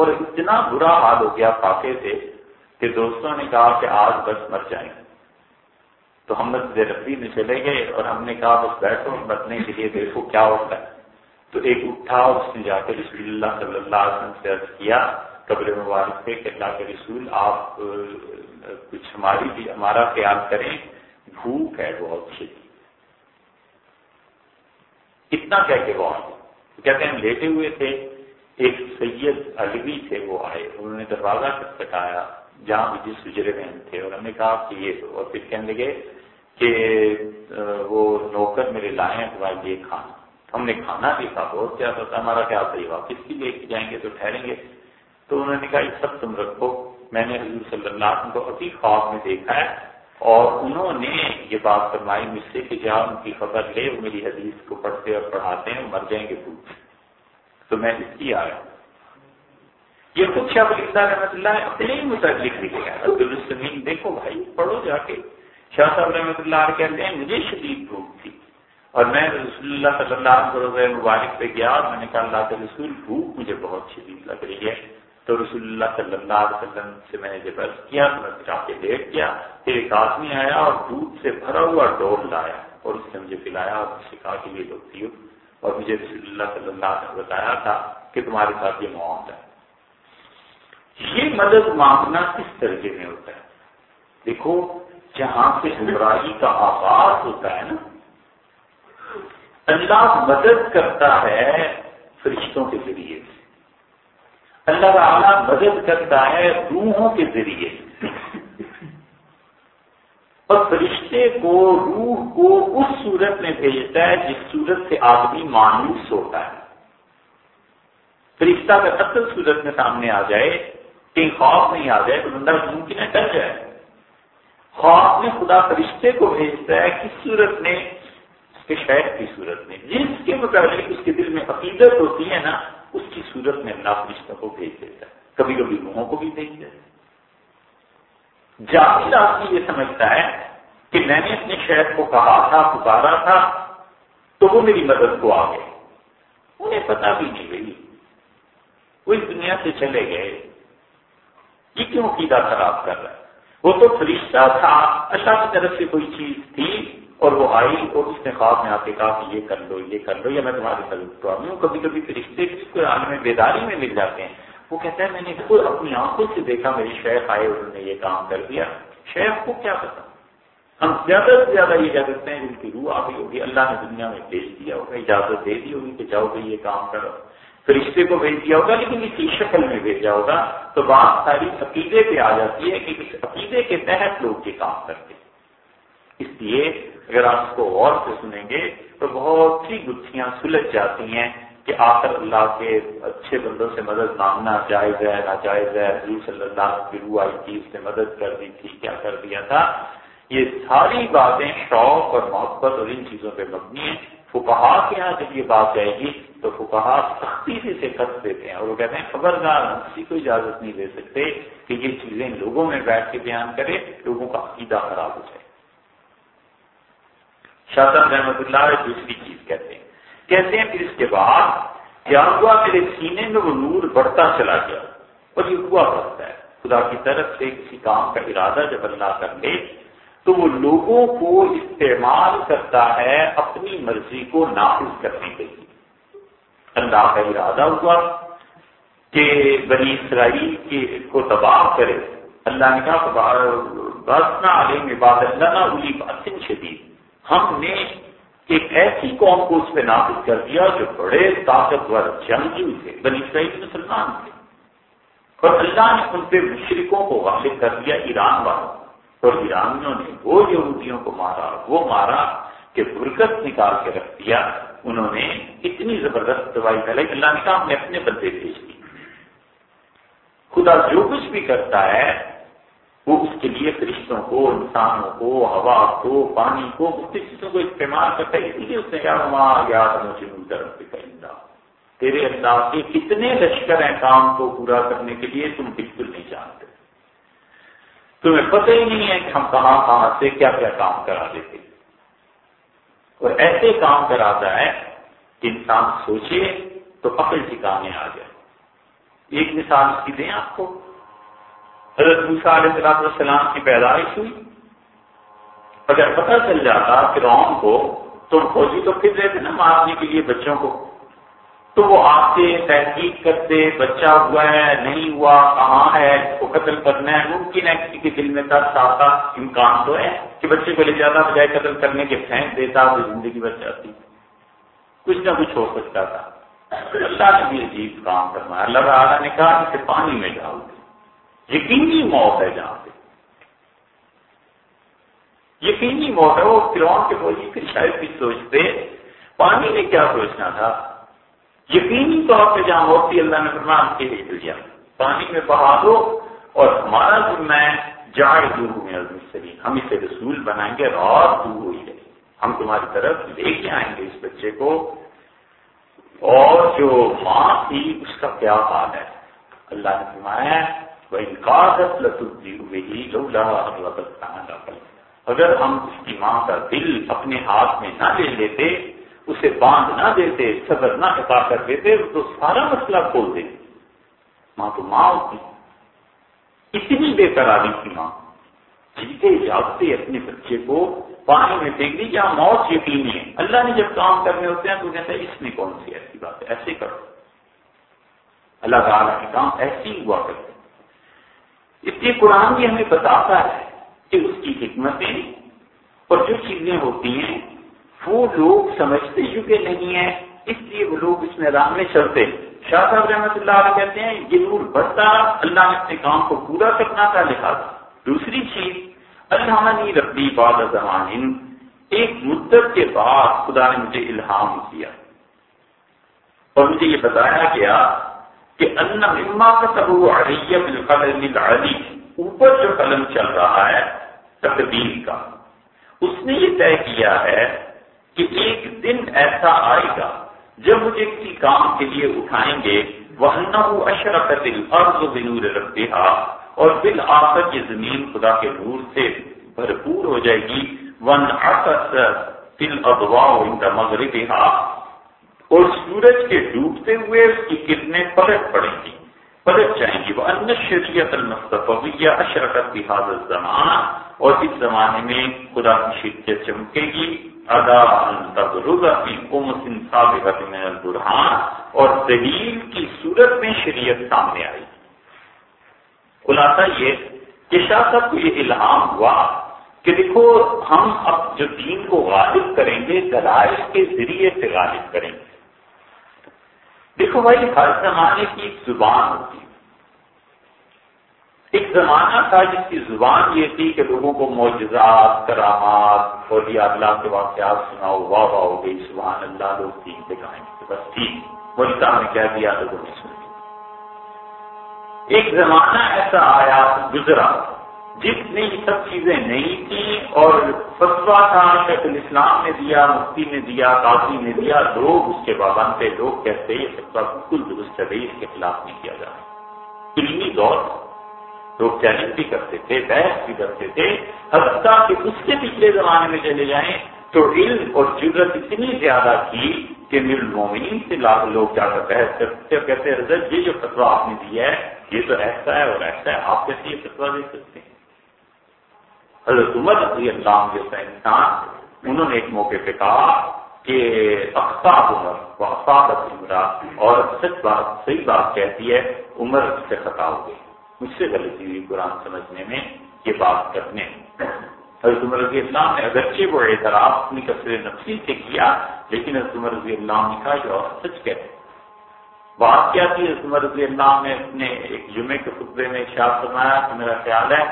اور اتنا برا حال ہو گیا فاقے سے کہ دوستوں نے کہا کہ آج بس مر جائیں۔ تو ہم بس رفی میں چلے گئے اور ہم نے کہا بس بیٹھو، مرنے کے لیے دیکھو کیا ہوتا ہے۔ تو ایک اٹھا اور اس نے جا کے رسول اللہ صلی اللہ علیہ وسلم سے عرض کیا، قبر مبارک سے کہ اللہ کے رسول آپ کچھ ہماری بھی، ہمارا خیال کریں، بھوک ہے بہت اچھی اتنا کہہ کے وہ کہتے ہیں لیٹے ہوئے تھے۔ ایک سید علوی تھے، وہ آئے، انہوں نے دروازہ کٹایا جہاں جس سجرے میں تھے، اور ہم نے کہا کہ یہ، اور پھر کہنے لگے کہ وہ نوکر میرے لائے ہیں تمہارے لیے کھانا۔ ہم نے کھانا بھی کھا بہت کیا تھا ہمارا کیا صحیح واپس بھی لے کے جائیں گے تو ٹھہریں گے۔ تو انہوں نے کہا، یہ سب تم رکھو۔ میں نے حضور صلی اللہ علیہ وسلم کو ابھی خواب میں دیکھا ہے، اور انہوں نے یہ بات فرمائی، مجھ سے کہ جہاں ان کی خبر لے، وہ میری حدیث کو پڑھتے اور پڑھاتے ہیں مر جائیں گے پوچھ تو میں اس کی آیا یہ خود شاہ رحمۃ اللہ اپنے ہی متعلق لکھے عبدالسمین دیکھو بھائی، پڑھو جا کے۔ شاہ صاحب رحمۃ اللہ کہتے ہیں، مجھے شدید بھوک تھی۔ اور میں رسول اللہ صلی اللہ علیہ مبارک پہ گیا اور میں نے کہا، اللہ کے رسول، بھوک مجھے بہت شدید لگ رہی ہے۔ تو رسول اللہ صلی اللہ علیہ وسلم سے میں نے جب عرض کیا، تو میں جا کے لیٹ گیا۔ پھر ایک آدمی آیا اور دودھ سے بھرا ہوا ڈول لایا اور اس نے مجھے پلایا اور مجھ سے کہا کہ یہ لوگ پیو۔ اور مجھے رسول اللہ صلی اللہ علیہ وسلم بتایا تھا کہ تمہارے ساتھ یہ معاملہ ہے۔ یہ مدد مانگنا کس طریقے میں ہوتا ہے؟ دیکھو، جہاں سے گمراہی کا آغاز ہوتا ہے نا، اللہ مدد کرتا ہے فرشتوں کے ذریعے سے۔ اللہ تعالیٰ مدد کرتا ہے روحوں کے ذریعے اور فرشتے کو روح کو اس صورت میں بھیجتا ہے جس صورت سے آدمی مانوس ہوتا ہے۔ فرشتہ کا اصل صورت میں سامنے آ جائے، کہیں خوف نہیں آ جائے، تو بندہ ممکن ہے ڈر جائے۔ خوف میں خدا فرشتے کو بھیجتا ہے کس صورت میں؟ اس کے شہر کی صورت میں۔ جس کے مطابق اس کے دل میں عقیدت ہوتی ہے نا، اس کی صورت میں اللہ فرشتہ کو بھیج دیتا ہے۔ کبھی کبھی منہوں کو بھی دیکھ جائے جاہل آدمی یہ سمجھتا ہے کہ میں نے اپنے شہر کو کہا تھا، پکارا تھا، تو وہ میری مدد کو آ گئے انہیں پتا بھی نہیں گئی وہ اس دنیا سے چلے گئے۔ یہ کیوں قیدا خراب کر رہا ہے؟ وہ تو فرشتہ تھا۔ اللہ کی طرف سے کوئی چیز تھی اور وہ آئی اور اس نے خواب میں آ کے کہا کہ یہ کر لو، یہ کر لو، یا میں تمہاری مدد کروا ہوں کبھی کبھی فرشتے بھی عالم بیداری میں مل جاتے ہیں۔ وہ کہتا ہے، میں نے خود اپنی آنکھوں سے دیکھا، میری شیخ آئے، انہوں نے یہ کام کر دیا۔ شیخ کو کیا پتا؟ ہم زیادہ سے زیادہ یہ کہہ سکتے ہیں جن کی روح آ گئی ہوگی، اللہ نے دنیا میں بھیج دیا ہوگا، اجازت دے دی ہوگی کہ جاؤ بھائی یہ کام کرو۔ فرشتے کو بھیج دیا ہوگا، لیکن اسی شکل میں بھیجا ہوگا۔ تو بات ساری عقیدے پہ آ جاتی ہے کہ اس عقیدے کے تحت لوگ یہ کام کرتے اس لیے اگر آپ اس کو غور سے سنیں گے تو بہت سی گتھیاں سلجھ جاتی ہیں۔ کہ آخر اللہ کے اچھے بندوں سے مدد مانگنا جائز ہے، ناجائز ہے۔ حضور صلی اللہ کی روح آئی تھی، اس نے مدد کر دی تھی، کیا کر دیا تھا؟ یہ ساری باتیں شوق اور محبت اور ان چیزوں پہ مبنی ہیں۔ فکہ کے یہاں جب یہ بات جائے گی تو فکہ سختی سے اسے کس دیتے ہیں اور وہ کہتے ہیں، خبردار، ہم کسی کو اجازت نہیں دے سکتے کہ یہ چیزیں لوگوں میں بیٹھ کے بیان کرے لوگوں کا عقیدہ خراب ہو جائے۔ شاہ رحمت اللہ دوسری چیز کہتے ہیں۔ کہتے ہیں پھر اس کے بعد کیا ہوا میرے سینے میں وہ نور بڑھتا چلا گیا اور یہ ہوا کرتا ہے۔ خدا کی طرف سے کسی کام کا ارادہ جب اللہ کر لے تو وہ لوگوں کو استعمال کرتا ہے، اپنی مرضی کو نافذ کرنے کے لیے۔ اللہ کا ارادہ ہوا کہ بنی اسرائیل کے کو تباہ کرے۔ اللہ نے کہا، بس نہ علیہ میں بات اللہ نہ الی بات شدید۔ ہم نے ایک ایسی قوم کو اس پہ نافذ کر دیا جو بڑے طاقتور جنگی تھے، بنی اسرائیل مسلمان تھے۔ اور اللہ نے ان پہ مشرقوں کو غالب کر دیا ایران والوں اور ایرانیوں نے وہ یہودیوں کو مارا، وہ مارا کہ برکت نکال کے رکھ دیا۔ انہوں نے اتنی زبردست دوائی پھیلائی، اللہ نے کہا ہم نے اپنے بندے بھیج دی خدا جو کچھ بھی کرتا ہے وہ اس کے لیے فرشتوں کو، انسانوں کو، ہوا کو، پانی کو مختلف چیزوں کو استعمال کرتا ہے، اسی لیے اس نے کہا وہاں گیا مجھے طرف تیرے اللہ کے کتنے لشکر ہیں کام کو پورا کرنے کے لیے، تم بالکل نہیں جانتے۔ تمہیں پتہ ہی نہیں ہے کہ ہم کہاں کہاں سے کیا کیا کام کرا دیتے اور ایسے کام کراتا ہے کہ انسان سوچے تو عقل ٹھکانے آ جائے۔ ایک مثال اس کی دیں آپ کو۔ حضرت علیہ السلام کی پیدائش ہوئی۔ اگر پتہ چل جاتا کہ رون کو، تم فوجی تو پھر رہتے نا مارنے کے لیے بچوں کو؟ تو وہ آتے تحقیق کرتے، بچہ ہوا ہے، نہیں ہوا، کہاں ہے، اس کو قتل کرنا ہے، ممکن ہے کسی کے دل میں ترس آتا امکان تو ہے کہ بچے کو لے جاتا، بجائے قتل کرنے کے پھینک دیتا تو زندگی بچ جاتی۔ کچھ نہ کچھ ہو سکتا تھا۔ اللہ نے بھی عجیب کام کرنا اللہ تعالیٰ نے کہا اسے پانی میں ڈال دے یقینی موت ہے جہاں پہ۔ یقینی موت ہے۔ وہ فرون کے بولی پھر شاید بھی سوچتے۔ پانی میں کیا سوچنا تھا؟ یقینی طور پہ جہاں ہوتی، اللہ نے فرمان کے لیے دیا پانی میں بہا دو اور ہمارا ذمہ ہے جائے دور میں سلیم ہم اسے رسول بنائیں گے اور دور ہوئی ہے۔ ہم تمہاری طرف لے کے آئیں گے اس بچے کو۔ اور جو ماں تھی، اس کا کیا حال ہے؟ اللہ نے فرمایا وہ انکار اگر ہم اس کی ماں کا دل اپنے ہاتھ میں نہ لے لیتے، اسے باندھ نہ دیتے، صبر نہ ہٹا کر دیتے تو سارا مسئلہ کھول دیتے ماں تو ماں ہوتی اتنی بے قراری تھی ماں۔ جیتے جاگتے اپنے بچے کو پانی میں پھینک دی یا موت یقینی ہے۔ اللہ نے جب کام کرنے ہوتے ہیں تو کہتے ہیں، اس میں کون سی ایسی بات ہے؟ ایسے کرو۔ اللہ تعالیٰ کے کام ایسی ہوا کرتے اس لیے قرآن بھی ہمیں بتاتا ہے کہ اس کی حکمتیں اور جو چیزیں ہوتی ہیں، وہ لوگ سمجھتے چکے نہیں ہیں، اس لیے وہ لوگ اس میں میدان میں چلتے شاہ صاحب رحمۃ اللہ علیہ کہتے ہیں، یہ نور بڑھتا، اللہ نے اپنے کام کو پورا کرنا تھا، لکھا تھا۔ دوسری چیز، اللہ نے ربی باد زمان ایک مدت کے بعد خدا نے مجھے الہام کیا۔ اور مجھے یہ بتایا گیا کہ اللہ کا سب علی اوپر جو قلم چل رہا ہے، تقدیر کا۔ اس نے یہ طے کیا ہے کہ ایک دن ایسا آئے گا، جب مجھے کسی کام کے لیے اٹھائیں گے وہ اشرف الارض بنور ربها، اور بالآخر یہ زمین خدا کے نور سے بھرپور ہو جائے گی۔ ون عطس فل ادوا مغربها اور سورج کے ڈوبتے ہوئے اس کی کرنیں پلٹ پڑیں گی۔ پلٹ جائیں گی۔ وہ ان شریعت المصطفیہ اشرکت حاضر زمان اور اس زمانے میں خدا کی شرکت چمکے گی۔ ادا من البرحان اور دلیل کی صورت میں شریعت سامنے آئی خلاصہ یہ کہ شاہ صاحب کو یہ الہام ہوا کہ دیکھو، ہم اب جو دین کو غالب کریں گے، دلائل کے ذریعے سے غالب کریں گے۔ دیکھو بھائی ہر زمانے کی ایک زبان ہوتی ہے۔ ایک زمانہ تھا جس کی زبان یہ تھی کہ لوگوں کو معجزات، کرامات اور یہ اللہ کے واقعات سناؤ، واہ واہ ہو گئی، سبحان اللہ، لوگ تین پہ گائیں بس ٹھیک ملتا نے کہہ دیا، لوگوں نے سن ایک زمانہ ایسا آیا، گزرا۔ جس یہ سب چیزیں نہیں تھیں اور فتوا تھا شیخ الاسلام نے دیا، مفتی نے دیا، قاضی نے دیا، لوگ اس کے پابند تھے، لوگ کہتے یہ فتوا بالکل درست ہے اس کے خلاف نہیں کیا جا رہا۔ علمی دور لوگ چیلنج بھی کرتے تھے، بحث بھی کرتے تھے۔ حتیٰ کہ اس سے پچھلے زمانے میں چلے جائیں تو علم اور جرت اتنی زیادہ تھی کہ میر مومنین سے لوگ جا کر بحث کرتے کہتے رضت یہ جو فتوا آپ نے دیا ہے، یہ تو ایسا ہے اور ایسا ہے، آپ کیسے یہ فتوا دے سکتے ہیں؟ حضرت عمر رضی اللہ جیسا انسان انہوں نے ایک موقع پہ کہا کہ اختاب عمر وہ اختاب عمرہ اور سچ بات، صحیح بات کہتی ہے، عمر سے خطا ہو گئی۔ مجھ سے غلطی ہوئی قرآن سمجھنے میں یہ بات کرنے۔ حضرت عمر رضی اللہ نے اگرچہ وہ اعتراف اپنی کثر نفسی سے کیا، لیکن حضرت عمر رضی اللہ نے کہا جو سچ کہتے بات کیا تھی؟ حضرت عمر رضی اللہ نے اپنے ایک جمعے کے خطبے میں اشار فرمایا کہ میرا خیال ہے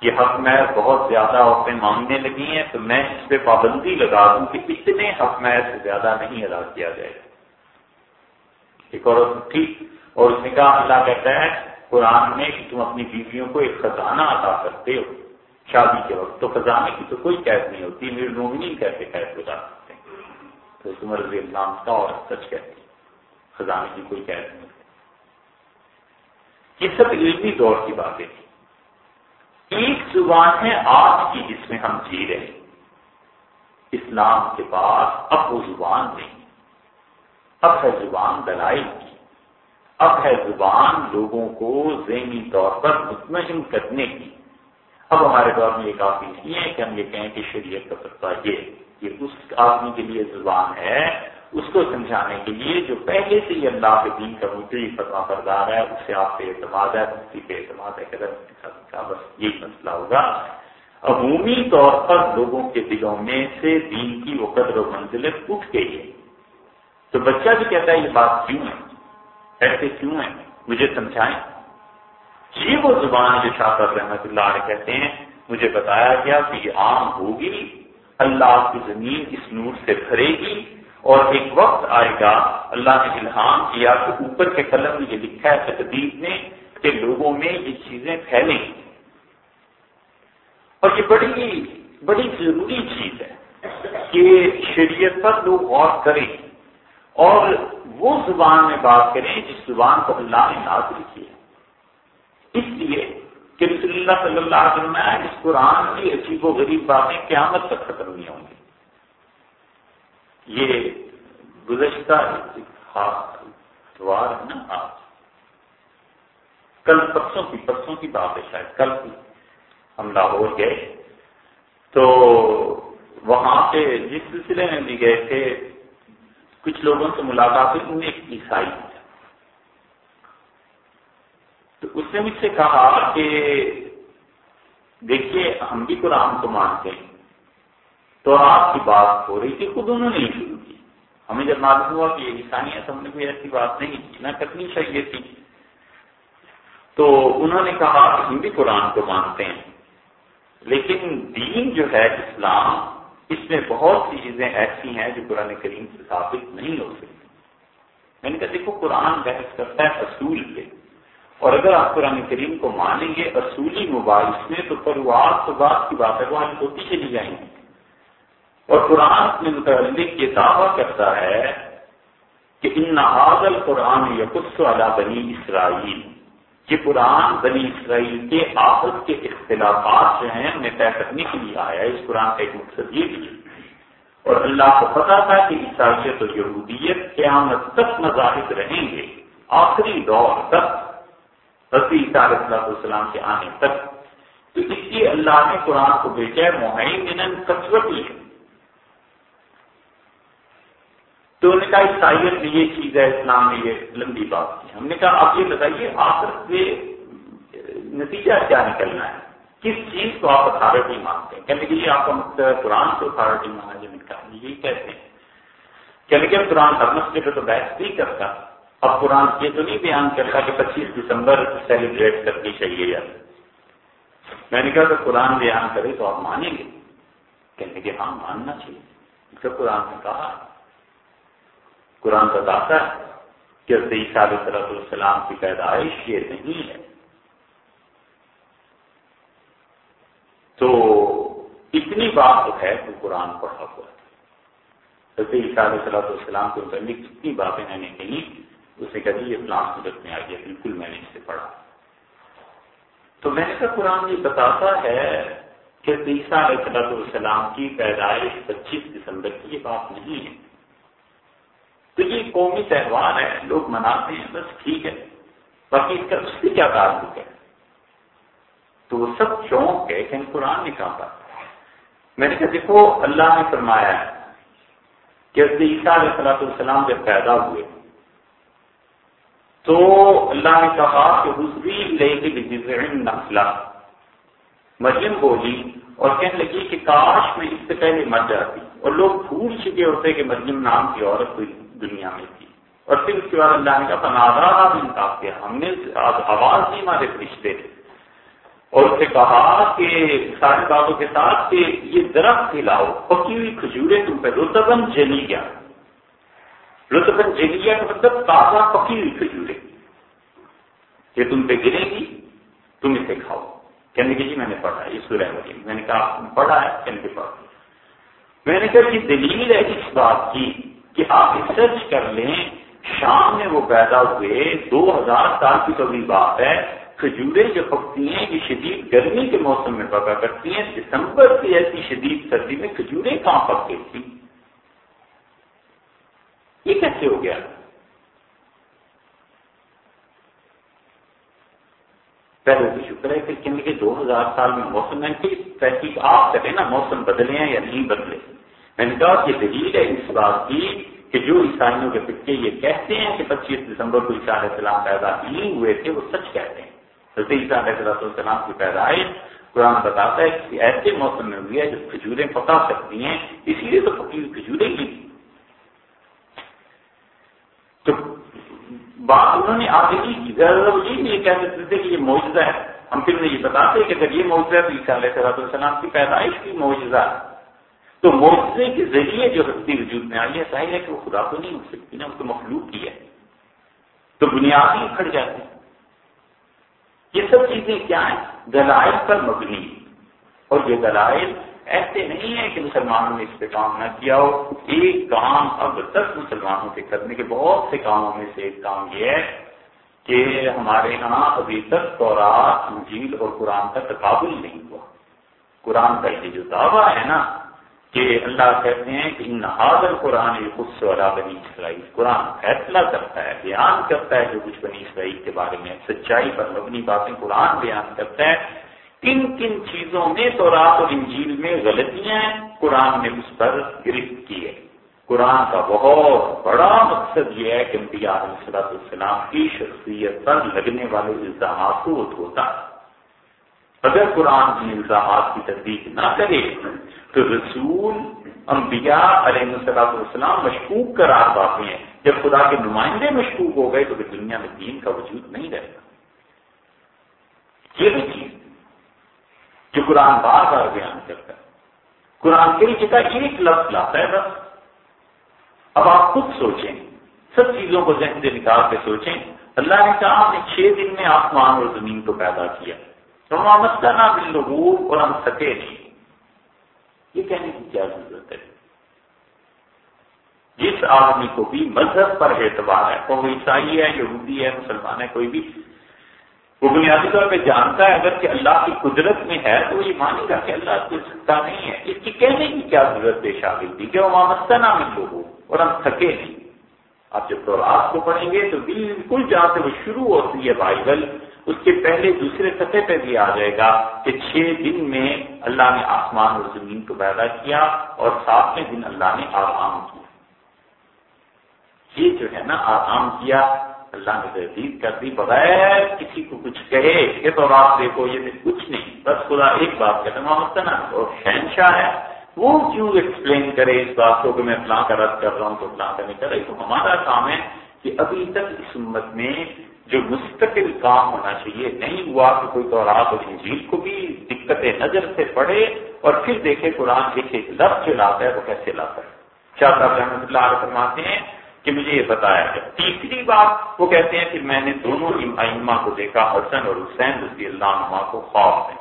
یہ حق مہر بہت زیادہ عورتیں مانگنے لگی ہیں، تو میں اس پہ پابندی لگا دوں کہ اتنے حق مہر سے زیادہ نہیں ادا کیا جائے ایک عورت تھی اور اس نے کہا، اللہ کہتا ہے، قرآن میں کہ تم اپنی بیویوں کو ایک خزانہ ادا کرتے ہو۔ شادی کے وقت تو خزانے کی تو کوئی قید نہیں ہوتی، میرے نومنی کیسے قید گزار سکتے ہیں؟ تو تمہر رضی اللہ کا اور سچ کہتے خزانے کی کوئی قید نہیں ہوتی۔ یہ سب علمی دور کی باتیں تھیں۔ ایک زبان ہے آج کی جس میں ہم جی رہے اسلام کے پاس اب وہ زبان نہیں اب ہے زبان دلائی کی۔ اب ہے زبان لوگوں کو ذہنی طور پر مطمئن کرنے کی۔ اب ہمارے دور میں یہ کافی نہیں ہے کہ ہم یہ کہیں کہ شریعت کا پتہ یہ یہ اس آدمی کے لیے زبان ہے اس کو سمجھانے کے لیے جو پہلے سے ہی اللہ کے دین کا مجھے فتوا کردار ہے اس سے آپ پہ اعتماد ہے، مفتی پہ اعتماد ہے کہ بس یہی مسئلہ ہوگا۔ عمومی طور پر لوگوں کے دلوں میں سے دین کی وہ قدر و منزلیں اٹھ گئی ہے تو بچہ بھی کہتا ہے، یہ بات کیوں ہے؟ ایسے کیوں ہے؟ مجھے سمجھائیں۔ یہ وہ زبان جو شاہ رحمت اللہ علیہ کہتے ہیں، مجھے بتایا گیا کہ یہ عام ہوگی، اللہ کی زمین اس نور سے بھرے گی اور ایک وقت آئے گا، اللہ نے الہام کیا کہ اوپر کے قلم میں یہ لکھا ہے، تقدیر نے کہ لوگوں میں یہ چیزیں پھیلیں۔ اور یہ بڑی بڑی ضروری چیز ہے کہ شریعت پر لوگ غور کریں۔ اور وہ زبان میں بات کریں جس زبان کو اللہ نے نازل کی ہے۔ اس لیے کہ رسول اللہ صلی اللہ علیہ وسلم اس قرآن کی عجیب و غریب باتیں قیامت تک ختم نہیں ہوں گی۔ یہ گزشتہ اتوار ہے نا آج کل پرسوں کی پرسوں کی بات ہے شاید، کل کی ہم لاہور گئے۔ تو وہاں پہ جس سلسلے میں بھی گئے تھے، کچھ لوگوں سے ملاقات ہوئی انہیں ایک عیسائی تو اس نے مجھ سے کہا کہ دیکھیے، ہم بھی قرآن کو مانتے ہیں۔ تو آپ کی بات ہو رہی تھی، خود انہوں نے شروع کی۔ ہمیں جب معلوم ہوا کہ یہ انسانیت ہم نے کوئی ایسی بات نہیں کی، نہ کرنی چاہیے تھی۔ تو انہوں نے کہا، ہم بھی قرآن کو مانتے ہیں۔ لیکن دین جو ہے، اسلام، اس میں بہت سی چیزیں ایسی ہیں جو قرآن کریم سے ثابت نہیں ہو سکتی۔ میں نے کہا، دیکھو، قرآن بحث کرتا ہے اصول پہ۔ اور اگر آپ قرآن کریم کو مانیں گے اصولی مباحث میں، تو پروار تو بات کی بات ہے وہ ہم ہوتی چلی جائیں گے اور قرآن میں متعلق یہ دعویٰ کرتا ہے کہ ان نہادل قرآن یقص والا بنی اسرائیل۔ یہ قرآن بنی اسرائیل کے آپس کے اختلافات جو ہیں انہیں طے کرنے کے لیے آیا اس قرآن کا ایک مقصد یہ بھی اور اللہ کو پتا تھا کہ عیسائیت اور یہودیت قیامت تک مذاہب رہیں گے۔ آخری دور تک علیہ السلام کے آنے تک۔ تو اس لیے اللہ نے قرآن کو بھیجا محمد کسوٹی ہے تو انہوں نے کہا عیسائیت میں یہ چیز ہے اسلام میں یہ لمبی بات ہے ہم نے کہا، آپ یہ بتائیے، آخر سے نتیجہ کیا نکلنا ہے؟ کس چیز کو آپ اتھارٹی مانتے ہیں؟ کہنے کہ یہ آپ کا مطلب قرآن کو اتھارٹی مانا جو نکلا یہی کہتے ہیں۔ کہنے کہ قرآن ہر مسئلے پہ تو بحث نہیں کرتا۔ اب قرآن یہ تو نہیں بیان کرتا کہ پچیس دسمبر سیلیبریٹ کرنی چاہیے یا میں نے کہا کہ قرآن بیان کرے تو آپ مانیں گے۔ کہنے کہ ہاں ماننا چاہیے۔ قرآن نے کہا قرآن بتاتا ہے کہ عیسیٰ علیہ صلاح السلام کی پیدائش یہ نہیں ہے۔ تو اتنی بات تو ہے تو قرآن پڑھا ہوا ہے۔ عیسیٰ علیہ صلاح السلام کے متعلق جتنی باتیں میں نے کہیں اسے کہا جی یہ فلام صورت میں آ گیا بالکل میں نے اس سے پڑھا۔ تو میں نے کہا قرآن یہ بتاتا ہے کہ عیسیٰ علیہ صلاح السلام کی پیدائش پچیس دسمبر کی یہ بات نہیں ہے۔ تو یہ قومی تہوار ہے، لوگ مناتے ہیں، بس ٹھیک ہے۔ باقی اس کا اس سے کیا تعلق ہے؟ تو وہ سب شوق ہے کہ قرآن نے کہا میں نے کہا، دیکھو، اللہ نے فرمایا ہے کہ عیسیٰ علیہ صلاح السلام جب پیدا ہوئے، تو اللہ نے کہا کہ حسبی لے کے نسلہ مریم بولی اور کہنے لگی کہ کاش میں اس سے پہلے مر جاتی۔ اور لوگ بھول چکے ہوتے کہ مریم نام کی عورت ہوئی۔ دنیا میں تھی۔ اور پھر اس کے بعد اللہ نے کہا پناہ بھی انصاف کیا ہم نے آواز نہیں مارے، فرشتے اور اسے کہا کہ سارے باتوں کے ساتھ کہ یہ درخت کھلاؤ پکی ہوئی کھجورے تم پہ۔ رتبن جلی رتبن جلیا کا مطلب تازہ پکی ہوئی کھجورے یہ تم پہ گرے گی، تم اسے کھاؤ۔ کہنے کی جی میں نے پڑھا ہے، یہ سورہ اس میں نے کہا پڑھا ہے، کہنے کے پڑھا۔ میں نے کہا کہ دلیل ہے اس بات کی کہ آپ ریسرچ کر لیں، شام میں وہ پیدا ہوئے، دو ہزار سال کی کبھی بات ہے، کھجورے جو پکتی ہیں، یہ شدید گرمی کے موسم میں پکا کرتی ہیں، دسمبر کی ایسی شدید سردی میں کھجورے کہاں پک گئی تھی؟ یہ کیسے ہو گیا؟ پہلے تو شکر ہے کہ کے دو ہزار سال میں موسم ہے میں تحقیق آپ کریں نا، موسم بدلے ہیں یا نہیں بدلے؟ میں نے دلیل ہے اس بات کی کہ جو عیسائیوں کے پکے یہ کہتے ہیں کہ پچیس دسمبر کو عیسیٰ علیہ السلام پیدا نہیں ہوئے تھے، وہ سچ کہتے ہیں۔ حضرت عیسیٰ علیہ السلام کی پیدائش قرآن بتاتا ہے کہ ایسے موسم میں ہوئی ہے جو کھجوریں پکا سکتی ہیں، اسی لیے تو پکی کھجوریں کی تو بات انہوں نے آگے کی یہ نہیں کہہ سکتے تھے کہ یہ معجزہ ہے۔ ہم پھر یہ بتاتے کہ اگر یہ معجزہ ہے تو عیسیٰ علیہ السلام کی پیدائش کی معجزہ ہے۔ تو معجزے کے ذریعے جو ہستی وجود میں آئی ہے، ظاہر ہے کہ وہ خدا تو نہیں ہو سکتی نا اس کو مخلوق کی ہے۔ تو بنیادی کھڑ جاتے ہیں یہ سب چیزیں کیا ہیں؟ دلائل پر مبنی۔ اور یہ دلائل ایسے نہیں ہے کہ مسلمانوں نے اس پہ کام نہ کیا ہو۔ ایک کام اب تک مسلمانوں کے کرنے کے بہت سے کاموں میں سے ایک کام یہ ہے کہ ہمارے یہاں ابھی تک تورات، انجیل اور قرآن کا تقابل نہیں ہوا۔ قرآن کا یہ جو دعویٰ ہے نا کہ اللہ کہتے ہیں کہ ان حاضر قرآن خود والا بنی اسرائیل۔ قرآن فیصلہ کرتا ہے، بیان کرتا ہے جو کچھ بنی اسرائیل کے بارے میں سچائی پر مبنی باتیں قرآن بیان کرتا ہے۔ کن کن چیزوں میں تو رات اور انجیل میں غلطیاں ہیں قرآن نے اس پر گرفت کی ہے قرآن کا بہت بڑا مقصد یہ ہے کہ علیہ السلام کی شخصیت پر لگنے والے الزامات کو ہوتا اگر قرآن کی الزامات کی تصدیق نہ کرے تو رسول انبیاء علیہ السلام والسلام مشکوک قرار پاتے ہیں۔ جب خدا کے نمائندے مشکوک ہو گئے تو پھر دنیا میں دین کا وجود نہیں رہے گا۔ یہ بھی چیز جو قرآن بار بار بیان کرتا ہے۔ قرآن کے جگہ ایک لفظ لاتا ہے بس۔ اب آپ خود سوچیں۔ سب چیزوں کو ذہن سے نکال کے سوچیں۔ اللہ نے کہا، ہم نے چھ دن میں آسمان اور زمین کو پیدا کیا۔ تو ہم کرنا بل اور ہم سکے نہیں یہ کہنے کی کیا ضرورت ہے؟ جس آدمی کو بھی مذہب پر اعتبار ہے، وہ عیسائی ہے، یہودی ہے، مسلمان ہے، کوئی بھی، وہ بنیادی طور پہ جانتا ہے اگر کہ اللہ کی قدرت میں ہے تو یہ مانے گا کہ اللہ کو سکتا نہیں ہے۔ اس کی کہنے کی کیا ضرورت پیش آ گئی تھی کہ وہ مامستہ نہ مل لوگوں اور ہم تھکے نہیں۔ آپ جب تو رات کو پڑھیں گے تو بالکل جہاں سے وہ شروع ہوتی ہے بائبل اس کے پہلے دوسرے سطح پہ بھی آ جائے گا کہ چھ دن میں اللہ نے آسمان اور زمین کو پیدا کیا اور ساتویں دن اللہ نے آرام کیا۔ یہ جو ہے نا آرام کیا، اللہ نے تحریر کر دی، بغیر کسی کو کچھ کہے کہ تو آپ دیکھو، یہ کچھ نہیں، بس خدا ایک بات کہتے ہیں نا اور شہنشاہ ہے، وہ کیوں ایکسپلین کرے اس بات کو کہ میں فلاں کا رد کر رہا ہوں تو فلاں کا نہیں کر رہا تو ہمارا کام ہے کہ ابھی تک اس امت میں جو مستقل کام ہونا چاہیے۔ نہیں ہوا کہ کوئی تو رات اور انجیل کو بھی دقت نظر سے پڑھے اور پھر دیکھے قرآن ایک ایک لفظ جو لاتا ہے وہ کیسے لاتا ہے۔ شاہ صاحب رحمۃ اللہ علیہ فرماتے ہیں کہ مجھے یہ بتایا ہے۔ تیسری بات وہ کہتے ہیں کہ میں نے دونوں ائمہ کو دیکھا، حسن اور حسین رضی اللہ عنہ کو خوف میں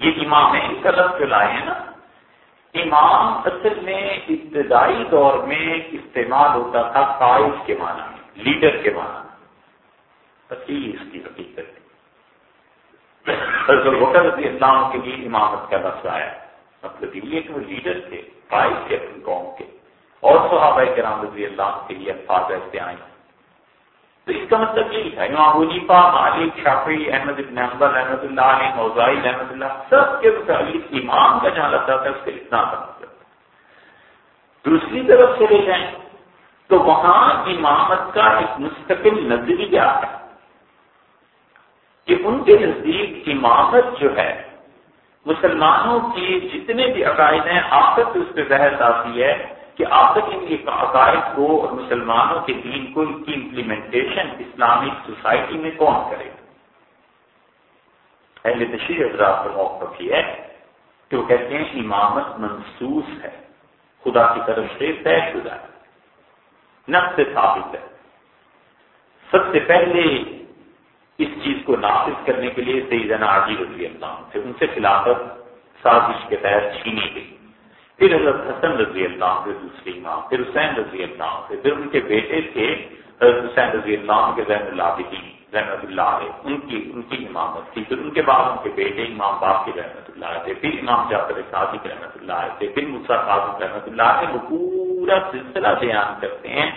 یہ امام ہے ان کا لفظ جو لائے ہیں نا، امام اصل میں ابتدائی دور میں استعمال ہوتا تھا قائد کے معنی میں، لیڈر کے معنی بس یہی اس کی حقیقت تھی ہے رضی اللہ کے لیے امامت کا لفظ آیا۔ مطلب یہ کہ وہ لیڈر تھے قائد تھے اپنی قوم کے۔ اور صحابہ کرام رضی اللہ کے لیے الفاظ ایسے آئے۔ تو اس کا مطلب یہی تھا، امام حنیفہ، مالک شافی احمد ابن حنبل، احمد اللہ علیہ، موزائی، احمد اللہ، سب کے متعلق امام کا جہاں لگتا تھا اس کا اتنا کا مطلب۔ دوسری طرف چلے جائیں تو وہاں امامت کا ایک مستقل نظریہ ہے۔ کہ ان کے نزدیک امامت جو ہے، مسلمانوں کی جتنے بھی عقائد ہیں آفت اس پہ بحث آتی ہے کہ آپ تک ان کے عقائد کو اور مسلمانوں کے دین کو، ان کی امپلیمنٹیشن اسلامک سوسائٹی میں کون کرے گا؟ اہل تشریح حضرات پر موقف یہ ہے کہ وہ کہتے ہیں امامت منسوس ہے۔ خدا کی طرف سے طے شدہ ہے۔ نقص سے ثابت ہے۔ سب سے پہلے اس چیز کو نافذ کرنے کے لیے سیدنا عاجی رضی اللہ سے ان سے خلافت سازش کے تحت چھینی گئی۔ پھر حضرت حسن رضی اللہ کے دوسری امام، پھر حسین رضی اللہ سے پھر ان کے بیٹے تھے حضرت حسین رضی اللہ کے زین اللہ کی رحمت اللہ علیہ۔ ان کی ان کی امامت تھی۔ پھر ان کے بعد ان کے بیٹے امام باپ کی رحمت اللہ تھے۔ پھر امام جعفر صادق رحمت اللہ تھے۔ پھر مسا صادق رحمت اللہ علیہ وہ پورا سلسلہ بیان کرتے ہیں۔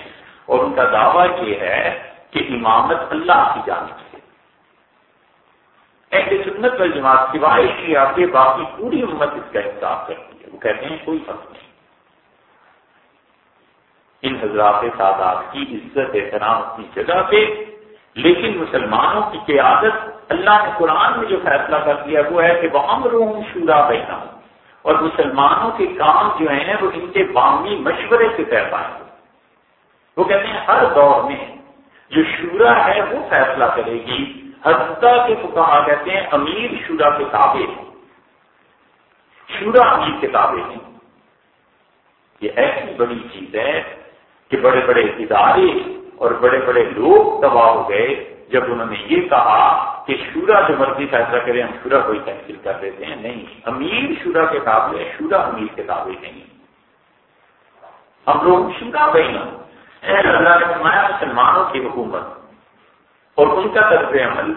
اور ان کا دعویٰ یہ ہے کہ امامت اللہ کی جانب سے ایک سنت والجماعت سوائے کی آپ کے، باقی پوری امت اس کا انصاف کرتی ہے۔ وہ کہتے ہیں کوئی فرق نہیں۔ ان حضرات سادات کی عزت، احترام اپنی جگہ پہ، لیکن مسلمانوں کی قیادت اللہ نے قرآن میں جو فیصلہ کر دیا، وہ ہے کہ وہ امر شورا بینا اور مسلمانوں کے کام جو ہیں، وہ ان کے بامی مشورے سے طے پائیں وہ کہتے ہیں ہر دور میں جو شورا ہے، وہ فیصلہ کرے گی۔ حضرت کے فکا کہتے ہیں، امیر شورا کے تابع ہیں۔ شورا کی کتابیں ہیں۔ یہ ایسی بڑی چیز ہے کہ بڑے بڑے ادارے اور بڑے بڑے لوگ تباہ ہو گئے۔ جب انہوں نے یہ کہا کہ شورا جو مرضی فیصلہ کرے، ہم شورا کو ہی کینسل کر دیتے ہیں، نہیں۔ امیر شورا کتاب ہے شورا امیر کتابیں نہیں۔ ہم لوگ شورا بہن اللہ نے فرمایا، مسلمانوں کی حکومت اور ان کا طرز عمل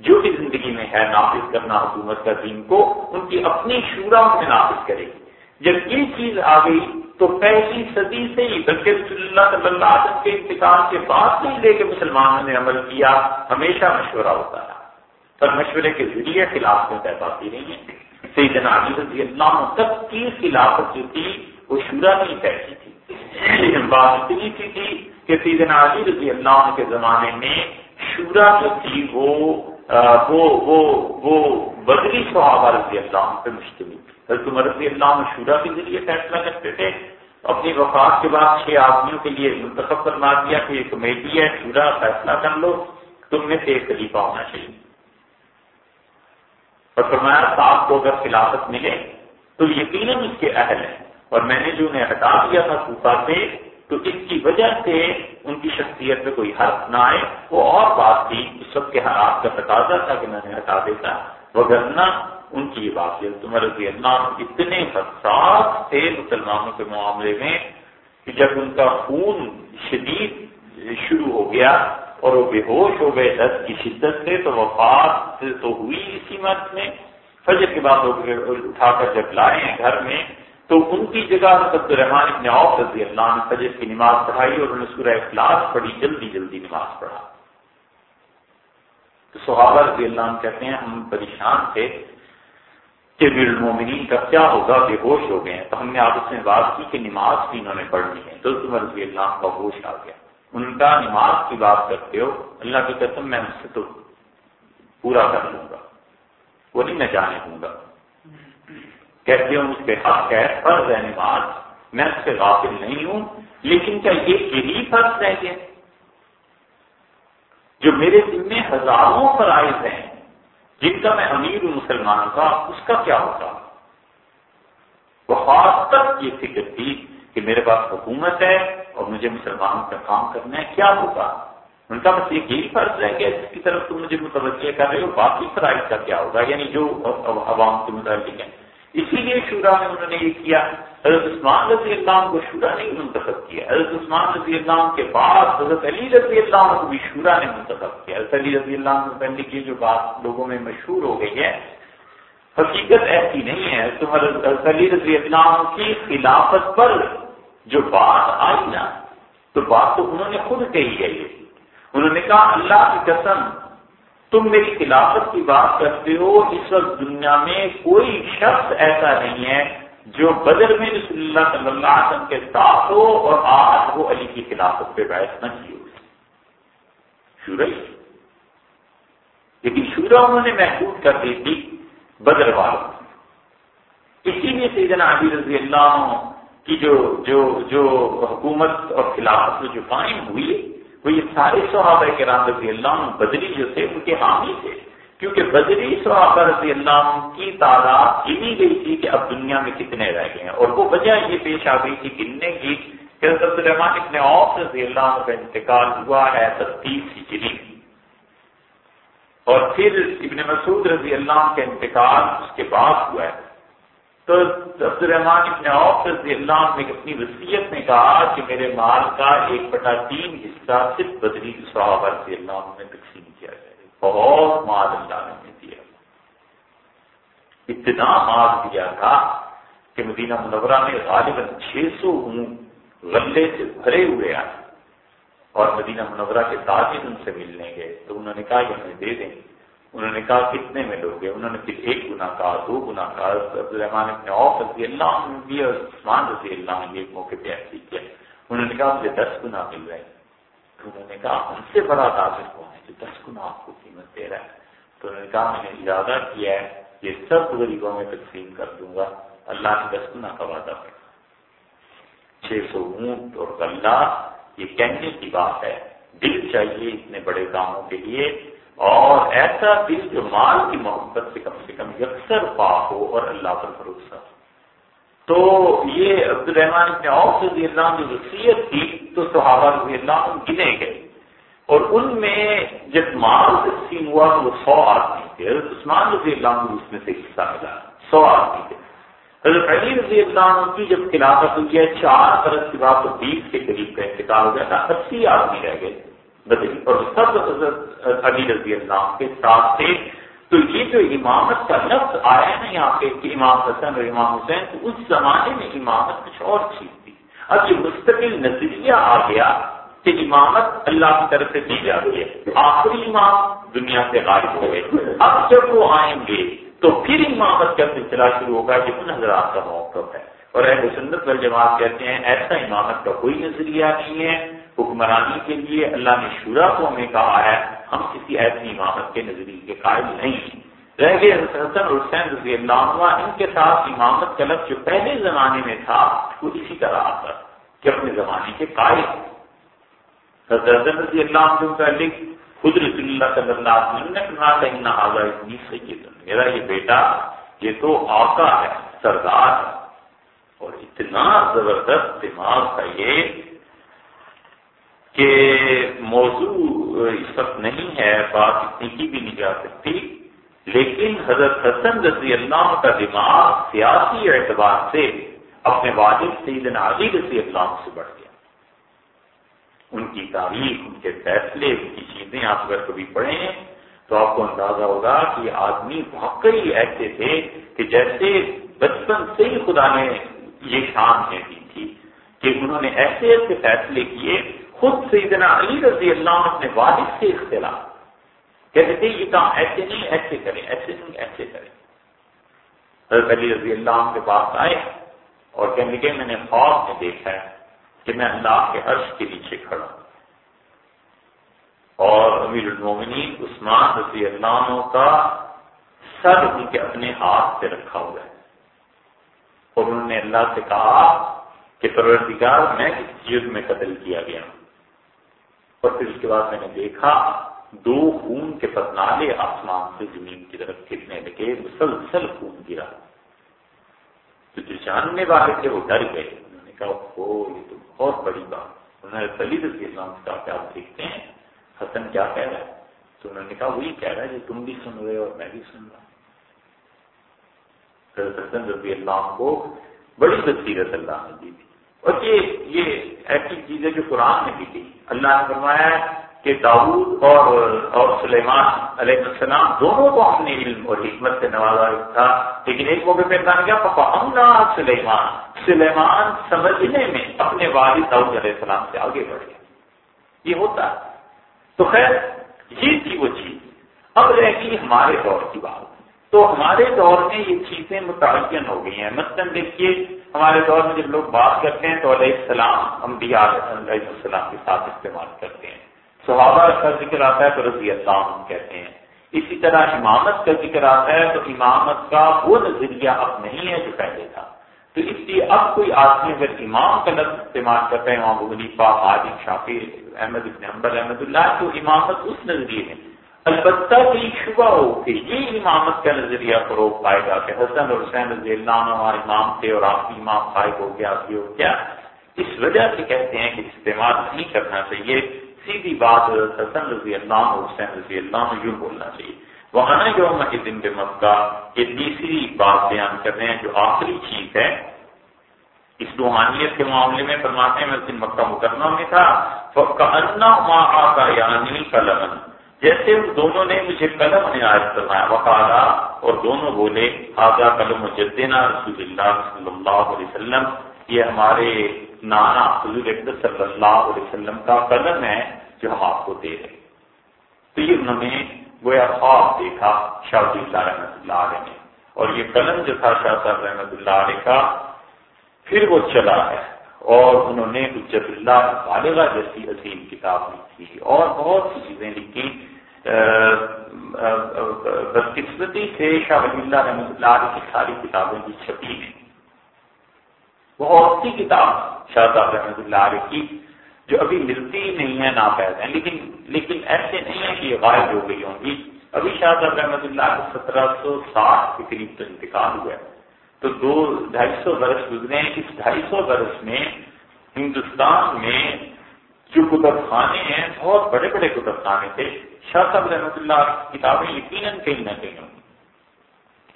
جو بھی زندگی میں ہے نافذ کرنا حکومت کا دین کو ان کی اپنی شورا میں نافذ کرے گی۔ جب یہ چیز آ گئی تو پہلی صدی سے ہی بلکہ رسول اللہ صلی اللہ علیہ وسلم کے انتقال کے بعد نہیں لے کے مسلمانوں نے عمل کیا، ہمیشہ مشورہ ہوتا ہے پر مشورے کے ذریعے خلاف میں طے پاتی رہی۔ ہیں سیدنا علی رضی اللہ تک کی خلافت جو تھی، وہ شورا نہیں طے کی تھی۔ بات اتنی سی تھی کہ سیدنا علی رضی اللہ کے زمانے میں شورا جو تھی، وہ وہ وہ وہ بدری صحابہ رضی اللہ پہ مشتمل حضرت عمر رضی اللہ شورا کے ذریعے فیصلہ کرتے تھے۔ اپنی وفات کے بعد چھ آدمیوں کے لیے منتخب فرما دیا کہ یہ کمیٹی ہے، شورا فیصلہ کر لو، تم میں سے ایک خلیفہ ہونا چاہیے۔ اور فرمایا، صاحب کو اگر خلافت ملے تو یقیناً اس کے اہل ہیں۔ اور میں نے جو انہیں ہٹا دیا تھا صوفہ سے تو اس کی وجہ سے ان کی شخصیت میں کوئی حرف نہ آئے۔ وہ اور بات تھی اس وقت کے ہاں حالات کا تقاضا تھا کہ میں نے ہٹا دیتا۔ وغیرہ ان کی یہ بات ہے تمہارے رضی اللہ اتنے حساس تھے مسلمانوں کے معاملے میں کہ جب ان کا خون شدید شروع ہو گیا اور وہ بے ہوش ہو گئے، درد کی شدت سے تو وفات تو ہوئی اسی مرض میں۔ فجر کے بعد اٹھا کر جب لائے گھر میں تو ان کی جگہ عبد الرحمان ابن عوف رضی اللہ نے فجر کی نماز پڑھائی اور انہوں نے سورہ اخلاص پڑھی، جلدی جلدی نماز پڑھا۔ تو صحابہ رضی اللہ عنہ کہتے ہیں، ہم پریشان تھے کہ المومنین کا کیا ہوگا، بے ہوش ہو گئے ہیں۔ تو ہم نے آپس میں بات کی کہ نماز بھی انہوں نے پڑھنی ہے۔ تو عمر رضی اللہ عنہ کا ہوش آ گیا۔ ان کا نماز کی بات کرتے ہو، اللہ کی قسم میں اس سے تو پورا کر لوں گا، وہ نہیں، میں جانے دوں گا۔ کہتے ہوں اس پہ حق ہے، فرض ہے نماز۔ میں اس سے غافل نہیں ہوں، لیکن کیا یہ یہی فرض رہ گیا؟ جو میرے دن میں ہزاروں فرائض ہیں، جن کا میں امیر ہوں مسلمان کا اس کا کیا ہوگا خاص تک یہ فکر تھی کہ میرے پاس حکومت ہے اور مجھے مسلمانوں کا کام کرنا ہے، کیا ہوگا ان کا بس یہی فرض ہے کہ جس کی طرف تم مجھے متوجہ کر رہے ہو، باقی فرائض کا کیا ہوگا یعنی جو عوام کے متعلق ہیں۔ اسی لیے شورا نے انہوں نے یہ کیا، حضرت عثمان رضی اللہ کو شورا نے منتخب کیا۔ حضرت عثمان رضی اللہ کے بعد حضرت علی رضی اللہ کو بھی شورا نے منتخب کیا۔ حضرت علی رضی اللہ پہلے کی جو بات لوگوں میں مشہور ہو گئی ہے، حقیقت ایسی نہیں ہے۔ تو حضرت علی رضی اللہ کی خلافت پر جو بات آئی نا، تو بات تو انہوں نے خود کہی ہے یہ۔ انہوں نے کہا، اللہ کی قسم تم میری خلافت کی بات کرتے ہو، اس وقت دنیا میں کوئی شخص ایسا نہیں ہے جو بدر میں رسول اللہ صلی اللہ علیہ وسلم کے ساتھ ہو اور آج وہ علی کی خلافت پہ بحث نہ کی ہو۔ شورا لیکن شورا انہوں نے محفوظ کر دی تھی بدر والوں اسی لیے سیدنا عبی رضی اللہ کی جو جو جو حکومت اور خلافت جو قائم ہوئی وہ یہ سارے صحابہ کے رام رضی اللہ عنہ بدری جو تھے، ان کے حامی تھے۔ کیونکہ بدری صحابہ رضی اللہ عنہ کی تعداد گنی گئی تھی کہ اب دنیا میں کتنے رہ گئے ہیں۔ اور وہ وجہ یہ پیش آ گئی تھی گننے کی کہ حضرت الرحمان ابن عوف رضی اللہ عنہ کا انتقال ہوا ہے ستیس ہجری۔ اور پھر ابن مسعود رضی اللہ عنہ کا انتقال اس کے بعد ہوا ہے۔ تو عبد الرحمان ابن عوف رضی اللہ عنہ نے اپنی وصیت میں کہا کہ میرے مال کا ایک بٹا تین حصہ صرف بدری صحابہ رضی اللہ عنہ میں تقسیم کیا جائے بہت مال اللہ نے دیا۔ اتنا مال دیا تھا کہ مدینہ منورہ میں غالباً چھ سو غلے سے بھرے ہوئے آئے اور مدینہ منورہ کے تاجر ان سے ملنے گئے۔ تو انہوں نے کہا کہ ہمیں دے دیں۔ انہوں نے کہا، کتنے میں لوگ انہوں نے پھر ایک گنا کہا، دو گنا کہا۔ عبد عبدالرحمان ابن عوف رضی اللہ عنہ بھی اور عثمان رضی اللہ عنہ ایک موقع پہ ایسی کیا۔ انہوں نے کہا، مجھے دس گنا مل رہے تو انہوں نے کہا، ان سے بڑا تاجر کون ہے؟ جو دس گنا آپ کو قیمت دے رہا ہے۔ تو انہوں نے کہا، میں نے ارادہ کیا ہے، یہ سب غریبوں میں تقسیم کر دوں گا۔ اللہ نے دس گنا کا وعدہ کیا۔ چھ سو اونٹ اور غلہ، یہ کہنے کی بات ہے، دل چاہیے اتنے بڑے کاموں کے لیے اور ایسا دل جو مال کی محبت سے کم سے کم یکسر پا ہو اور اللہ پر بھروسہ تو یہ عبد الرحمان ابن عوف رضی اللہ جو وصیت تھی، تو صحابہ رضی اللہ گنے گئے۔ اور ان میں جب مال تقسیم ہوا تو وہ سو آدمی تھے۔ حضرت عثمان رضی اللہ عنہ اس میں سے حصہ ملا۔ سو آدمی تھے۔ حضرت علی رضی اللہ عنہ کی جب خلافت ہوئی ہے، چار برس کے بعد تو بیس کے قریب کا انتقال ہو گیا تھا اسی آدمی رہ گئے۔ اور سب علی رضی اللہ کے ساتھ تھے۔ تو یہ جو امامت کا لفظ آیا ہے نا یہاں پہ کہ امام حسن اور امام حسین، تو اس زمانے میں امامت کچھ اور چیز تھی۔ اب یہ مستقل نظریہ آ گیا کہ امامت اللہ کی طرف سے دی جا رہی ہے۔ آخری امام دنیا سے غائب ہو گئے۔ اب جب وہ آئیں گے، تو پھر امامت کا سلسلہ شروع ہوگا، یہ ان حضرات کا موقف ہے۔ اور اہل سنت والجماعت کہتے ہیں، ایسا امامت کا کوئی نظریہ نہیں ہے۔ حکمرانی کے لیے اللہ نے شورا کو ہمیں کہا ہے، ہم کسی ایسی امامت کے نظریے کے قائل نہیں رہ گئے حسن حسین رضی اللہ عنہ ان کے ساتھ امامت کا لفظ جو پہلے زمانے میں تھا، وہ اسی طرح آتا کہ اپنے زمانے کے قائل۔ حضرت رضی اللہ عنہ کا لکھ خود رسول اللہ صلی اللہ علیہ وسلم نے کہا کہ ان حاضر اتنی سید میرا یہ بیٹا، یہ تو آقا ہے، سردار ہے۔ اور اتنا زبردست دماغ تھا یہ کہ موضوع اس وقت نہیں ہے، بات اتنی کی بھی نہیں جا سکتی۔ لیکن حضرت حسن رضی اللہ کا دماغ سیاسی اعتبار سے اپنے والد سیدنا علی رضی اللہ سے بڑھ گیا۔ ان کی تاریخ، ان کے فیصلے، ان کی چیزیں آپ اگر کبھی پڑھیں تو آپ کو اندازہ ہوگا کہ آدمی واقعی ایسے تھے کہ جیسے بچپن سے ہی خدا نے یہ شان ہے دی تھی کہ انہوں نے ایسے ایسے فیصلے کیے خود سیدنا علی رضی اللہ اپنے والد سے اختلاف۔ کہتے تھے، یہ کام ایسے نہیں، ایسے کریں، ایسے نہیں، ایسے کریں۔ حضرت علی رضی اللہ عنہ کے پاس آئے اور کہنے لگے، میں نے خواب میں دیکھا ہے کہ میں اللہ کے عرش کے نیچے کھڑا ہوں۔ اور امیر المومنین عثمان رضی اللہ عنہ کا سر ان کے اپنے ہاتھ سے رکھا ہوا ہے۔ اور انہوں نے اللہ سے کہا کہ پروردگار، میں کس چیز میں قتل کیا گیا؟ ہوں اور پھر اس کے بعد میں نے دیکھا دو خون کے پتنالے آسمان سے زمین کی طرف گرنے لگے، مسلسل خون گرا۔ تو جو جاننے والے تھے وہ ڈر گئے۔ انہوں نے کہا یہ تو بہت بڑی بات۔ انہوں نے سلید اسلام کا کیا آپ دیکھتے ہیں؟ حسن کیا کہہ رہا ہے؟ تو انہوں نے کہا، وہی کہہ رہا ہے جو تم بھی سن رہے ہو اور میں بھی سن رہا ہوں۔ حسن رضی اللہ کو بڑی بصیرت اللہ نے دی تھی۔ اور یہ یہ ایسی چیز ہے جو قرآن نے بھی دی اللہ نے فرمایا کہ داود اور اور سلیمان علیہ السلام دونوں کو ہم نے علم اور حکمت سے نوازا تھا۔ لیکن ایک موقع پہ کہا گیا پپا سلیمان سلیمان سمجھنے میں اپنے والد داؤد علیہ السلام سے آگے بڑھ گیا۔ یہ ہوتا ہے۔ تو خیر، یہ تھی وہ چیز۔ اب رہ گئی ہمارے دور کی بات۔ تو ہمارے دور میں یہ چیزیں متعین ہو گئی ہیں۔ مثلاً دیکھیے ہمارے دور میں جب لوگ بات کرتے ہیں تو علیہ السلام، انبیاء علیہ السلام کے ساتھ استعمال کرتے ہیں۔ صحابہ کا ذکر آتا ہے تو رضی اللہ عنہ کہتے ہیں۔ اسی طرح امامت کا ذکر آتا ہے تو امامت کا وہ نظریہ اب نہیں ہے جو پہلے تھا۔ تو اس لیے اب کوئی آدمی اگر امام کا لفظ استعمال کرتے ہیں امام حنیفہ عادی شافی احمد ابن حمبل احمد اللہ، تو امامت اس نظریے میں البتہ کوئی شبہ ہو کہ یہ امامت کا نظریہ فروغ پائے گا کہ حسن اور حسین رضی اللہ عنہ امام تھے اور آپ کی امام فائق ہو گیا یہ ہو گیا اس وجہ سے کہتے ہیں کہ استعمال نہیں کرنا چاہیے۔ سیدھی بات حسن رضی اللہ عنہ حسین رضی اللہ عنہ یوں بولنا چاہیے۔ وہاں جو دن بے مکہ یہ تیسری بات بیان کر رہے ہیں جو آخری چیز ہے۔ اس روحانیت کے معاملے میں فرماتے ہیں، میں مکہ مکرمہ میں تھا۔ کا یعنی قلم جیسے ان دونوں نے مجھے قلم نے آج فرمایا، وقالا، اور دونوں بولے آگا قلم جدنا رسول اللہ صلی اللہ علیہ وسلم. یہ ہمارے نانا حضور صلی اللہ علیہ وسلم کا قلم ہے جو ہم آپ کو دے رہے تو یہ انہوں نے گویا خواب دیکھا شاہ اللہ رحمۃ اللہ علیہ نے، اور یہ قلم جو تھا شاہ صاحب رحمۃ اللہ علیہ کا، پھر وہ چلا ہے اور انہوں نے حجت اللہ بالغ جیسی عظیم کتاب لکھی، اور بہت سی چیزیں لکھی بدقسمتی سے شاہ ولی اللہ رحمۃ اللہ علیہ کی ساری کتابیں بھی چھپی ہیں۔ بہت سی کتاب شاہ صاحب رحمۃ اللہ علیہ کی جو ابھی ملتی نہیں ہے، ناپید ہیں لیکن لیکن ایسے نہیں ہے کہ یہ غائب ہو گئی ہوں گی۔ ابھی شاہ صاحب رحمۃ اللہ کو سترہ سو ساٹھ کے قریب تو انتقال ہوا ہے۔ تو دو، ڈھائی سو برس گزرے ہیں۔ اس ڈھائی سو برس میں ہندوستان میں جو کتب خانے ہیں، بہت بڑے بڑے کتب خانے تھے۔ شاہ صاحب رحمۃ اللہ کتابیں یقیناً کہیں نہ کہیں ہوں۔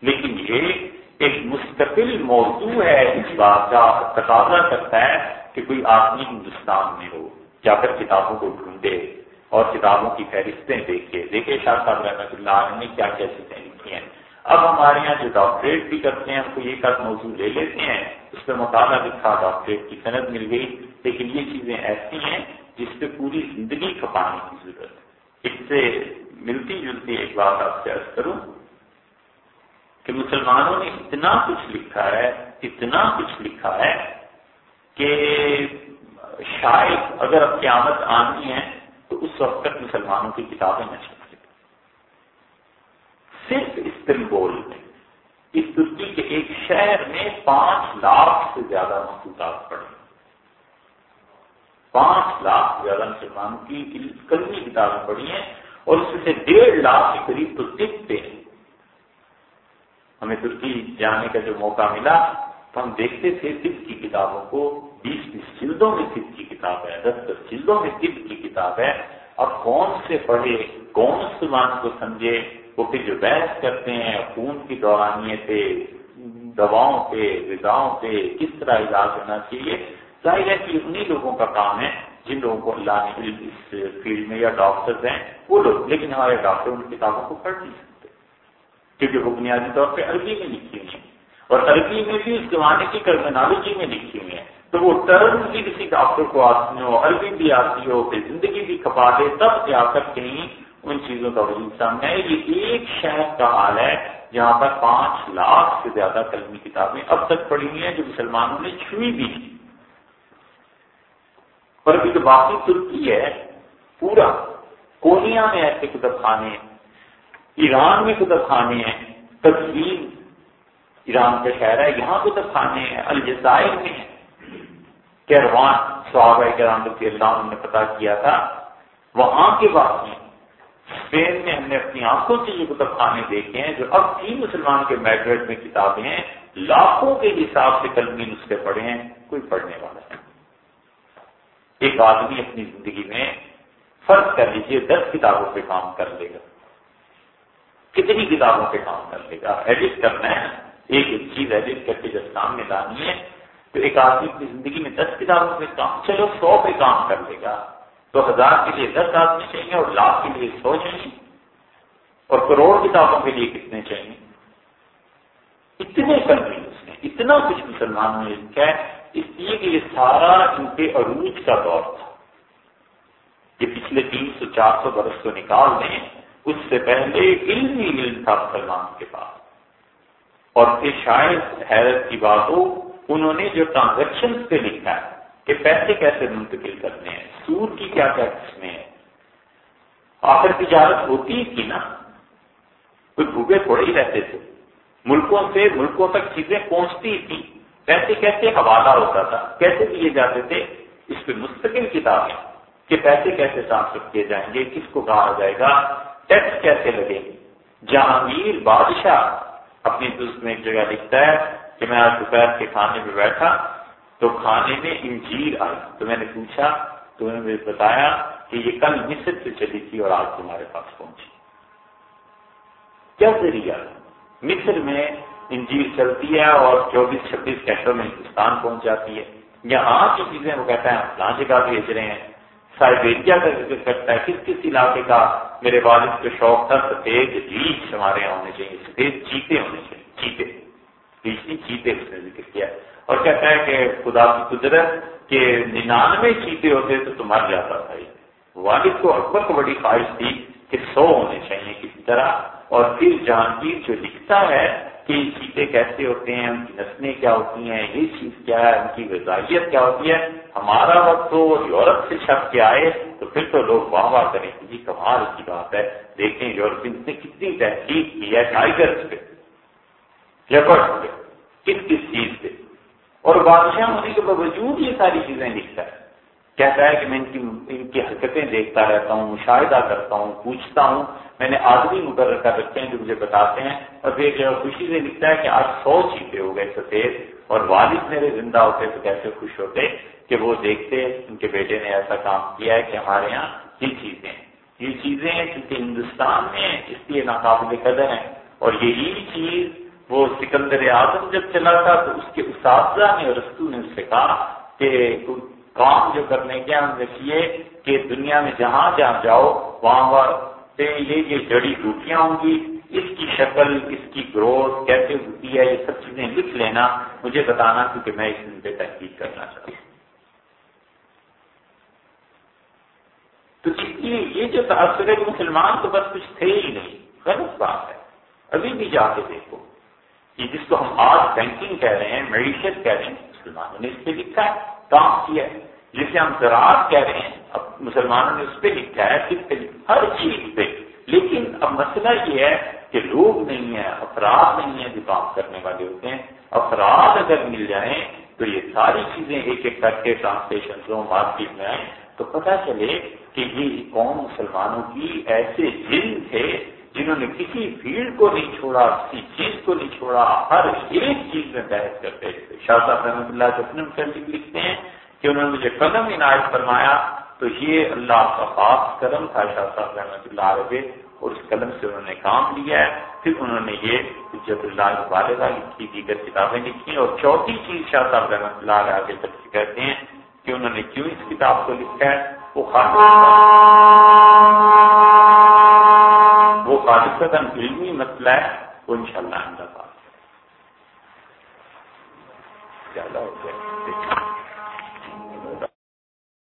لیکن یہ ایک مستقل موضوع ہے، اس بات کا تقاضا کرتا ہے کہ کوئی آدمی ہندوستان میں ہو، جا کر کتابوں کو ڈھونڈے اور کتابوں کی فہرستیں دیکھے۔ دیکھے شاہ صاحب رحمۃ اللہ نے کیا کیا چیزیں لکھی ہیں۔ اب ہمارے یہاں جو ڈاکٹریٹ بھی کرتے ہیں، ہم کو یہ کا موضوع لے لیتے ہیں۔ اس پہ مطالعہ لکھا، ڈاکٹریٹ کی صنعت مل گئی۔ لیکن یہ چیزیں ایسی ہیں جس پہ پوری زندگی کھپانے کی ضرورت ہے۔ اس سے ملتی جلتی ایک بات آپ سے عرض کروں کہ مسلمانوں نے اتنا کچھ لکھا ہے، اتنا کچھ لکھا ہے کہ شاید اگر اب قیامت آنی ہے تو اس وقت تک مسلمانوں کی کتابیں نہ چل سکتی صرف استنبول میں، اس ترکی کے ایک شہر میں پانچ لاکھ سے زیادہ مخصوصات پڑے پانچ لاکھ زیادہ مسلمانوں کی کلمی کتابیں پڑھی ہیں اور اس سے ڈیڑھ لاکھ کے قریب تو دکھتے ہیں۔ ہمیں ترکی جانے کا جو موقع ملا تو ہم دیکھتے تھے طب کی کتابوں کو، بیس بیس جلدوں میں طب کی کتاب ہے، دس دس جلدوں میں طب کی کتاب ہے۔ اب کون سے پڑھے، کون سلمان کو سمجھے، وہ پھر جو بحث کرتے ہیں، خون کی دورانیے تھے دواؤں پہ، غذاؤں پہ، کس طرح علاج ہونا چاہیے ظاہر ہے کہ انہیں لوگوں کا کام ہے، جن لوگوں کو اللہ نے اس فیلڈ میں یا ڈاکٹرز ہیں، وہ لوگ۔ لیکن ہمارے ڈاکٹر ان کتابوں کو پڑھ نہیں سکتے۔ کیونکہ وہ بنیادی طور پہ عربی میں لکھی ہوئی ہیں۔ اور عربی میں بھی اس زمانے کی ٹرمینالوجی میں لکھی ہوئی ہیں۔ تو وہ ٹرم بھی کسی ڈاکٹر کو آتی ہو، عربی بھی آتی ہو، پھر زندگی بھی کھپا دے، تب جا کر کہیں ان چیزوں کا وجود سامنے ہے یہ ایک شہر کا حال ہے جہاں پر پانچ لاکھ سے زیادہ کلمی کتابیں اب تک پڑھی ہوئی ہیں، جو مسلمانوں نے چھوئی بھی پر ابھی تو باقی ترکی ہے، پورا کونیا میں ایسے کتب خانے ایران میں کتب خانے ہیں تصویر ایران کا شہر ہے، یہاں کتب خانے ہیں، الجزائر میں ہیں۔ کیروان صحابہ کرام رضی اللہ عنہ نے پتا کیا تھا، وہاں کے بعد میں اسپین میں ہم نے اپنی آنکھوں سے جو کتب خانے دیکھے ہیں، جو اب تین مسلمان کے میٹریٹ میں کتابیں ہیں، لاکھوں کے حساب سے کلمی نسخے پڑھے ہیں، کوئی پڑھنے والا ہے ایک آدمی اپنی زندگی میں فرض کر لیجیے دس کتابوں پہ کام کر لے گا۔ کتنی کتابوں پہ کام کر لے گا؟ ایڈٹ کرنا ہے۔ ایک ایک چیز ایڈٹ کر کے جب سامنے لانی ہے، تو ایک آدمی اپنی زندگی میں دس کتابوں پہ کام، چلو سو پہ کام کر لے گا۔ تو ہزار کے لیے دس آدمی چاہیے اور لاکھ کے لیے سو چاہیے۔ اور کروڑ کتابوں کے لیے کتنے چاہیے؟ اتنے کر اس نے۔ اتنا کچھ مسلمانوں نے لکھا ہے۔ اس لیے کہ یہ سارا ان کے عروج کا دور تھا۔ یہ پچھلے تین سو چار سو برس کو نکال دیں، اس سے پہلے علم ہی علم تھا مسلمان کے پاس۔ اور پھر شاید حیرت کی بات ہو، انہوں نے جو ٹرانزیکشن پہ لکھا ہے کہ پیسے کیسے منتقل کرنے ہیں، سود کی کیا کیا قسمیں ہیں آخر تجارت ہوتی تھی نا؟ کوئی بھوکے تھوڑے ہی رہتے تھے۔ ملکوں سے ملکوں تک چیزیں پہنچتی تھی پیسے کیسے حوالہ ہوتا تھا، کیسے دیے جاتے تھے؟ اس پہ مستقل کتاب ہے کہ پیسے کیسے ٹرانسفر کیے جائیں گے، کس کو کہا جائے گا، ٹیکس کیسے لگے جہانگیر بادشاہ اپنی دوست میں ایک جگہ لکھتا ہے کہ میں آج دوپہر کے کھانے میں بیٹھا، تو کھانے میں انجیر آئی تو میں نے پوچھا، تو انہوں نے بتایا کہ یہ کل مصر سے چلی تھی اور آج تمہارے پاس پہنچی۔ کیا ذریعہ؟ مصر میں انجیر چلتی ہے اور چوبیس چھبیس گھنٹوں میں ہندوستان پہنچ جاتی ہے۔ یہاں کی چیزیں وہ کہتا ہے ہم فلاں جگہ بھیج رہے ہیں۔ سائبیریا کا ذکر کرتا ہے، کس کس علاقے کا؟ میرے والد کو شوق تھا سفید ریچھ ہمارے یہاں ہونے چاہیے۔ سفید چیتے ہونے چاہیے چیتے ریچھ نہیں چیتے اس نے ذکر کیا۔ اور کہتا ہے کہ خدا کی قدرت کے ننانوے چیتے ہوتے تو تم مر جاتا تھا۔ والد کو اکبر کو بڑی خواہش تھی کہ سو ہونے چاہیے کسی طرح۔ اور پھر جہانگیر جو لکھتا ہے کہ چیتے کیسے ہوتے ہیں، ان کی نسلیں کیا ہوتی ہیں، یہ چیز کیا ہے، ان کی غذائیت کیا ہوتی ہے؟ ہمارا وقت تو یورپ سے چھپ کے آئے، تو پھر تو لوگ واہ واہ کریں جی کمال کی بات ہے۔ دیکھیں یورپین نے کتنی تحقیق کی ہے ٹائگرس پہ پہ، کس کس چیز پہ۔ اور بادشاہ ہونے کے باوجود یہ ساری چیزیں لکھتا ہے۔ کہتا ہے کہ میں ان کی ان کی حرکتیں دیکھتا رہتا ہوں، مشاہدہ کرتا ہوں، پوچھتا ہوں۔ میں نے آدمی مقرر کر رکھے ہیں جو مجھے بتاتے ہیں۔ اور پھر جو خوشی سے لکھتا ہے کہ آج سو چیتے ہو گئے سفید اور والد میرے زندہ ہوتے تو کیسے خوش ہوتے کہ وہ دیکھتے ان کے بیٹے نے ایسا کام کیا ہے کہ ہمارے یہاں یہ چیزیں یہ چیزیں چونکہ ہندوستان میں اس لیے ناقابل قدر ہیں۔ اور یہی چیز وہ سکندر اعظم جب چلا تھا تو اس کے اساتذہ نے رستو نے اس سے کہا کہ کام جو کرنے کے ہم دیکھیے کہ دنیا میں جہاں جہاں جاؤ، وہاں وہاں یہ یہ جڑی بوٹیاں ہوں گی۔ اس کی شکل، اس کی گروتھ کیسے ہوتی ہے، یہ سب چیزیں لکھ لینا مجھے بتانا کیونکہ میں اس دن پہ تحقیق کرنا چاہتا ہوں۔ تو اس لیے یہ جو تاثر ہے، مسلمان تو بس کچھ تھے ہی نہیں۔ غلط بات ہے۔ ابھی بھی جا کے دیکھو کہ جس کو ہم آج بینکنگ کہہ رہے ہیں میڈیشن کہہ رہے ہیں، مسلمانوں نے اس پہ لکھا ہے۔ کام کیا ہے، جسے ہم زراعت کہہ رہے ہیں۔ اب مسلمانوں نے اس پہ لکھا ہے کس پہ ہر چیز پہ۔ لیکن اب مسئلہ یہ ہے کہ لوگ نہیں ہیں، افراد نہیں ہیں جو کام کرنے والے ہوتے ہیں۔ افراد اگر مل جائیں تو یہ ساری چیزیں ایک ایک کر کے ٹرانسلیشن ہو مارکیٹ میں آئیں، تو پتہ چلے کہ یہ قوم مسلمانوں کی ایسے جن تھے جنہوں نے کسی فیلڈ کو نہیں چھوڑا، کسی چیز کو نہیں چھوڑا، ہر ایک چیز میں بحث کرتے تھے۔ شاہ صاحب رحمت اللہ تسلم شریف لکھتے ہیں کہ انہوں نے مجھے قلم عنایت فرمایا، تو یہ اللہ کا خاص قدم تھا شاہ صاحب رحمت اللہ علیہ اور اس قلم سے انہوں نے کام لیا ہے۔ پھر انہوں نے یہ جب اللہ والدہ لکھی، دیگر کتابیں لکھی۔ اور چوتھی چیز شاہ صاحب رحمت اللہ علیہ آگے تک کہتے ہیں کہ انہوں نے کیوں اس کتاب کو لکھا ہے؟ وہ خاص وہ خالص علمی مسئلہ ہے وہ ان شاء اللہ احمد آباد زیادہ ہو گیا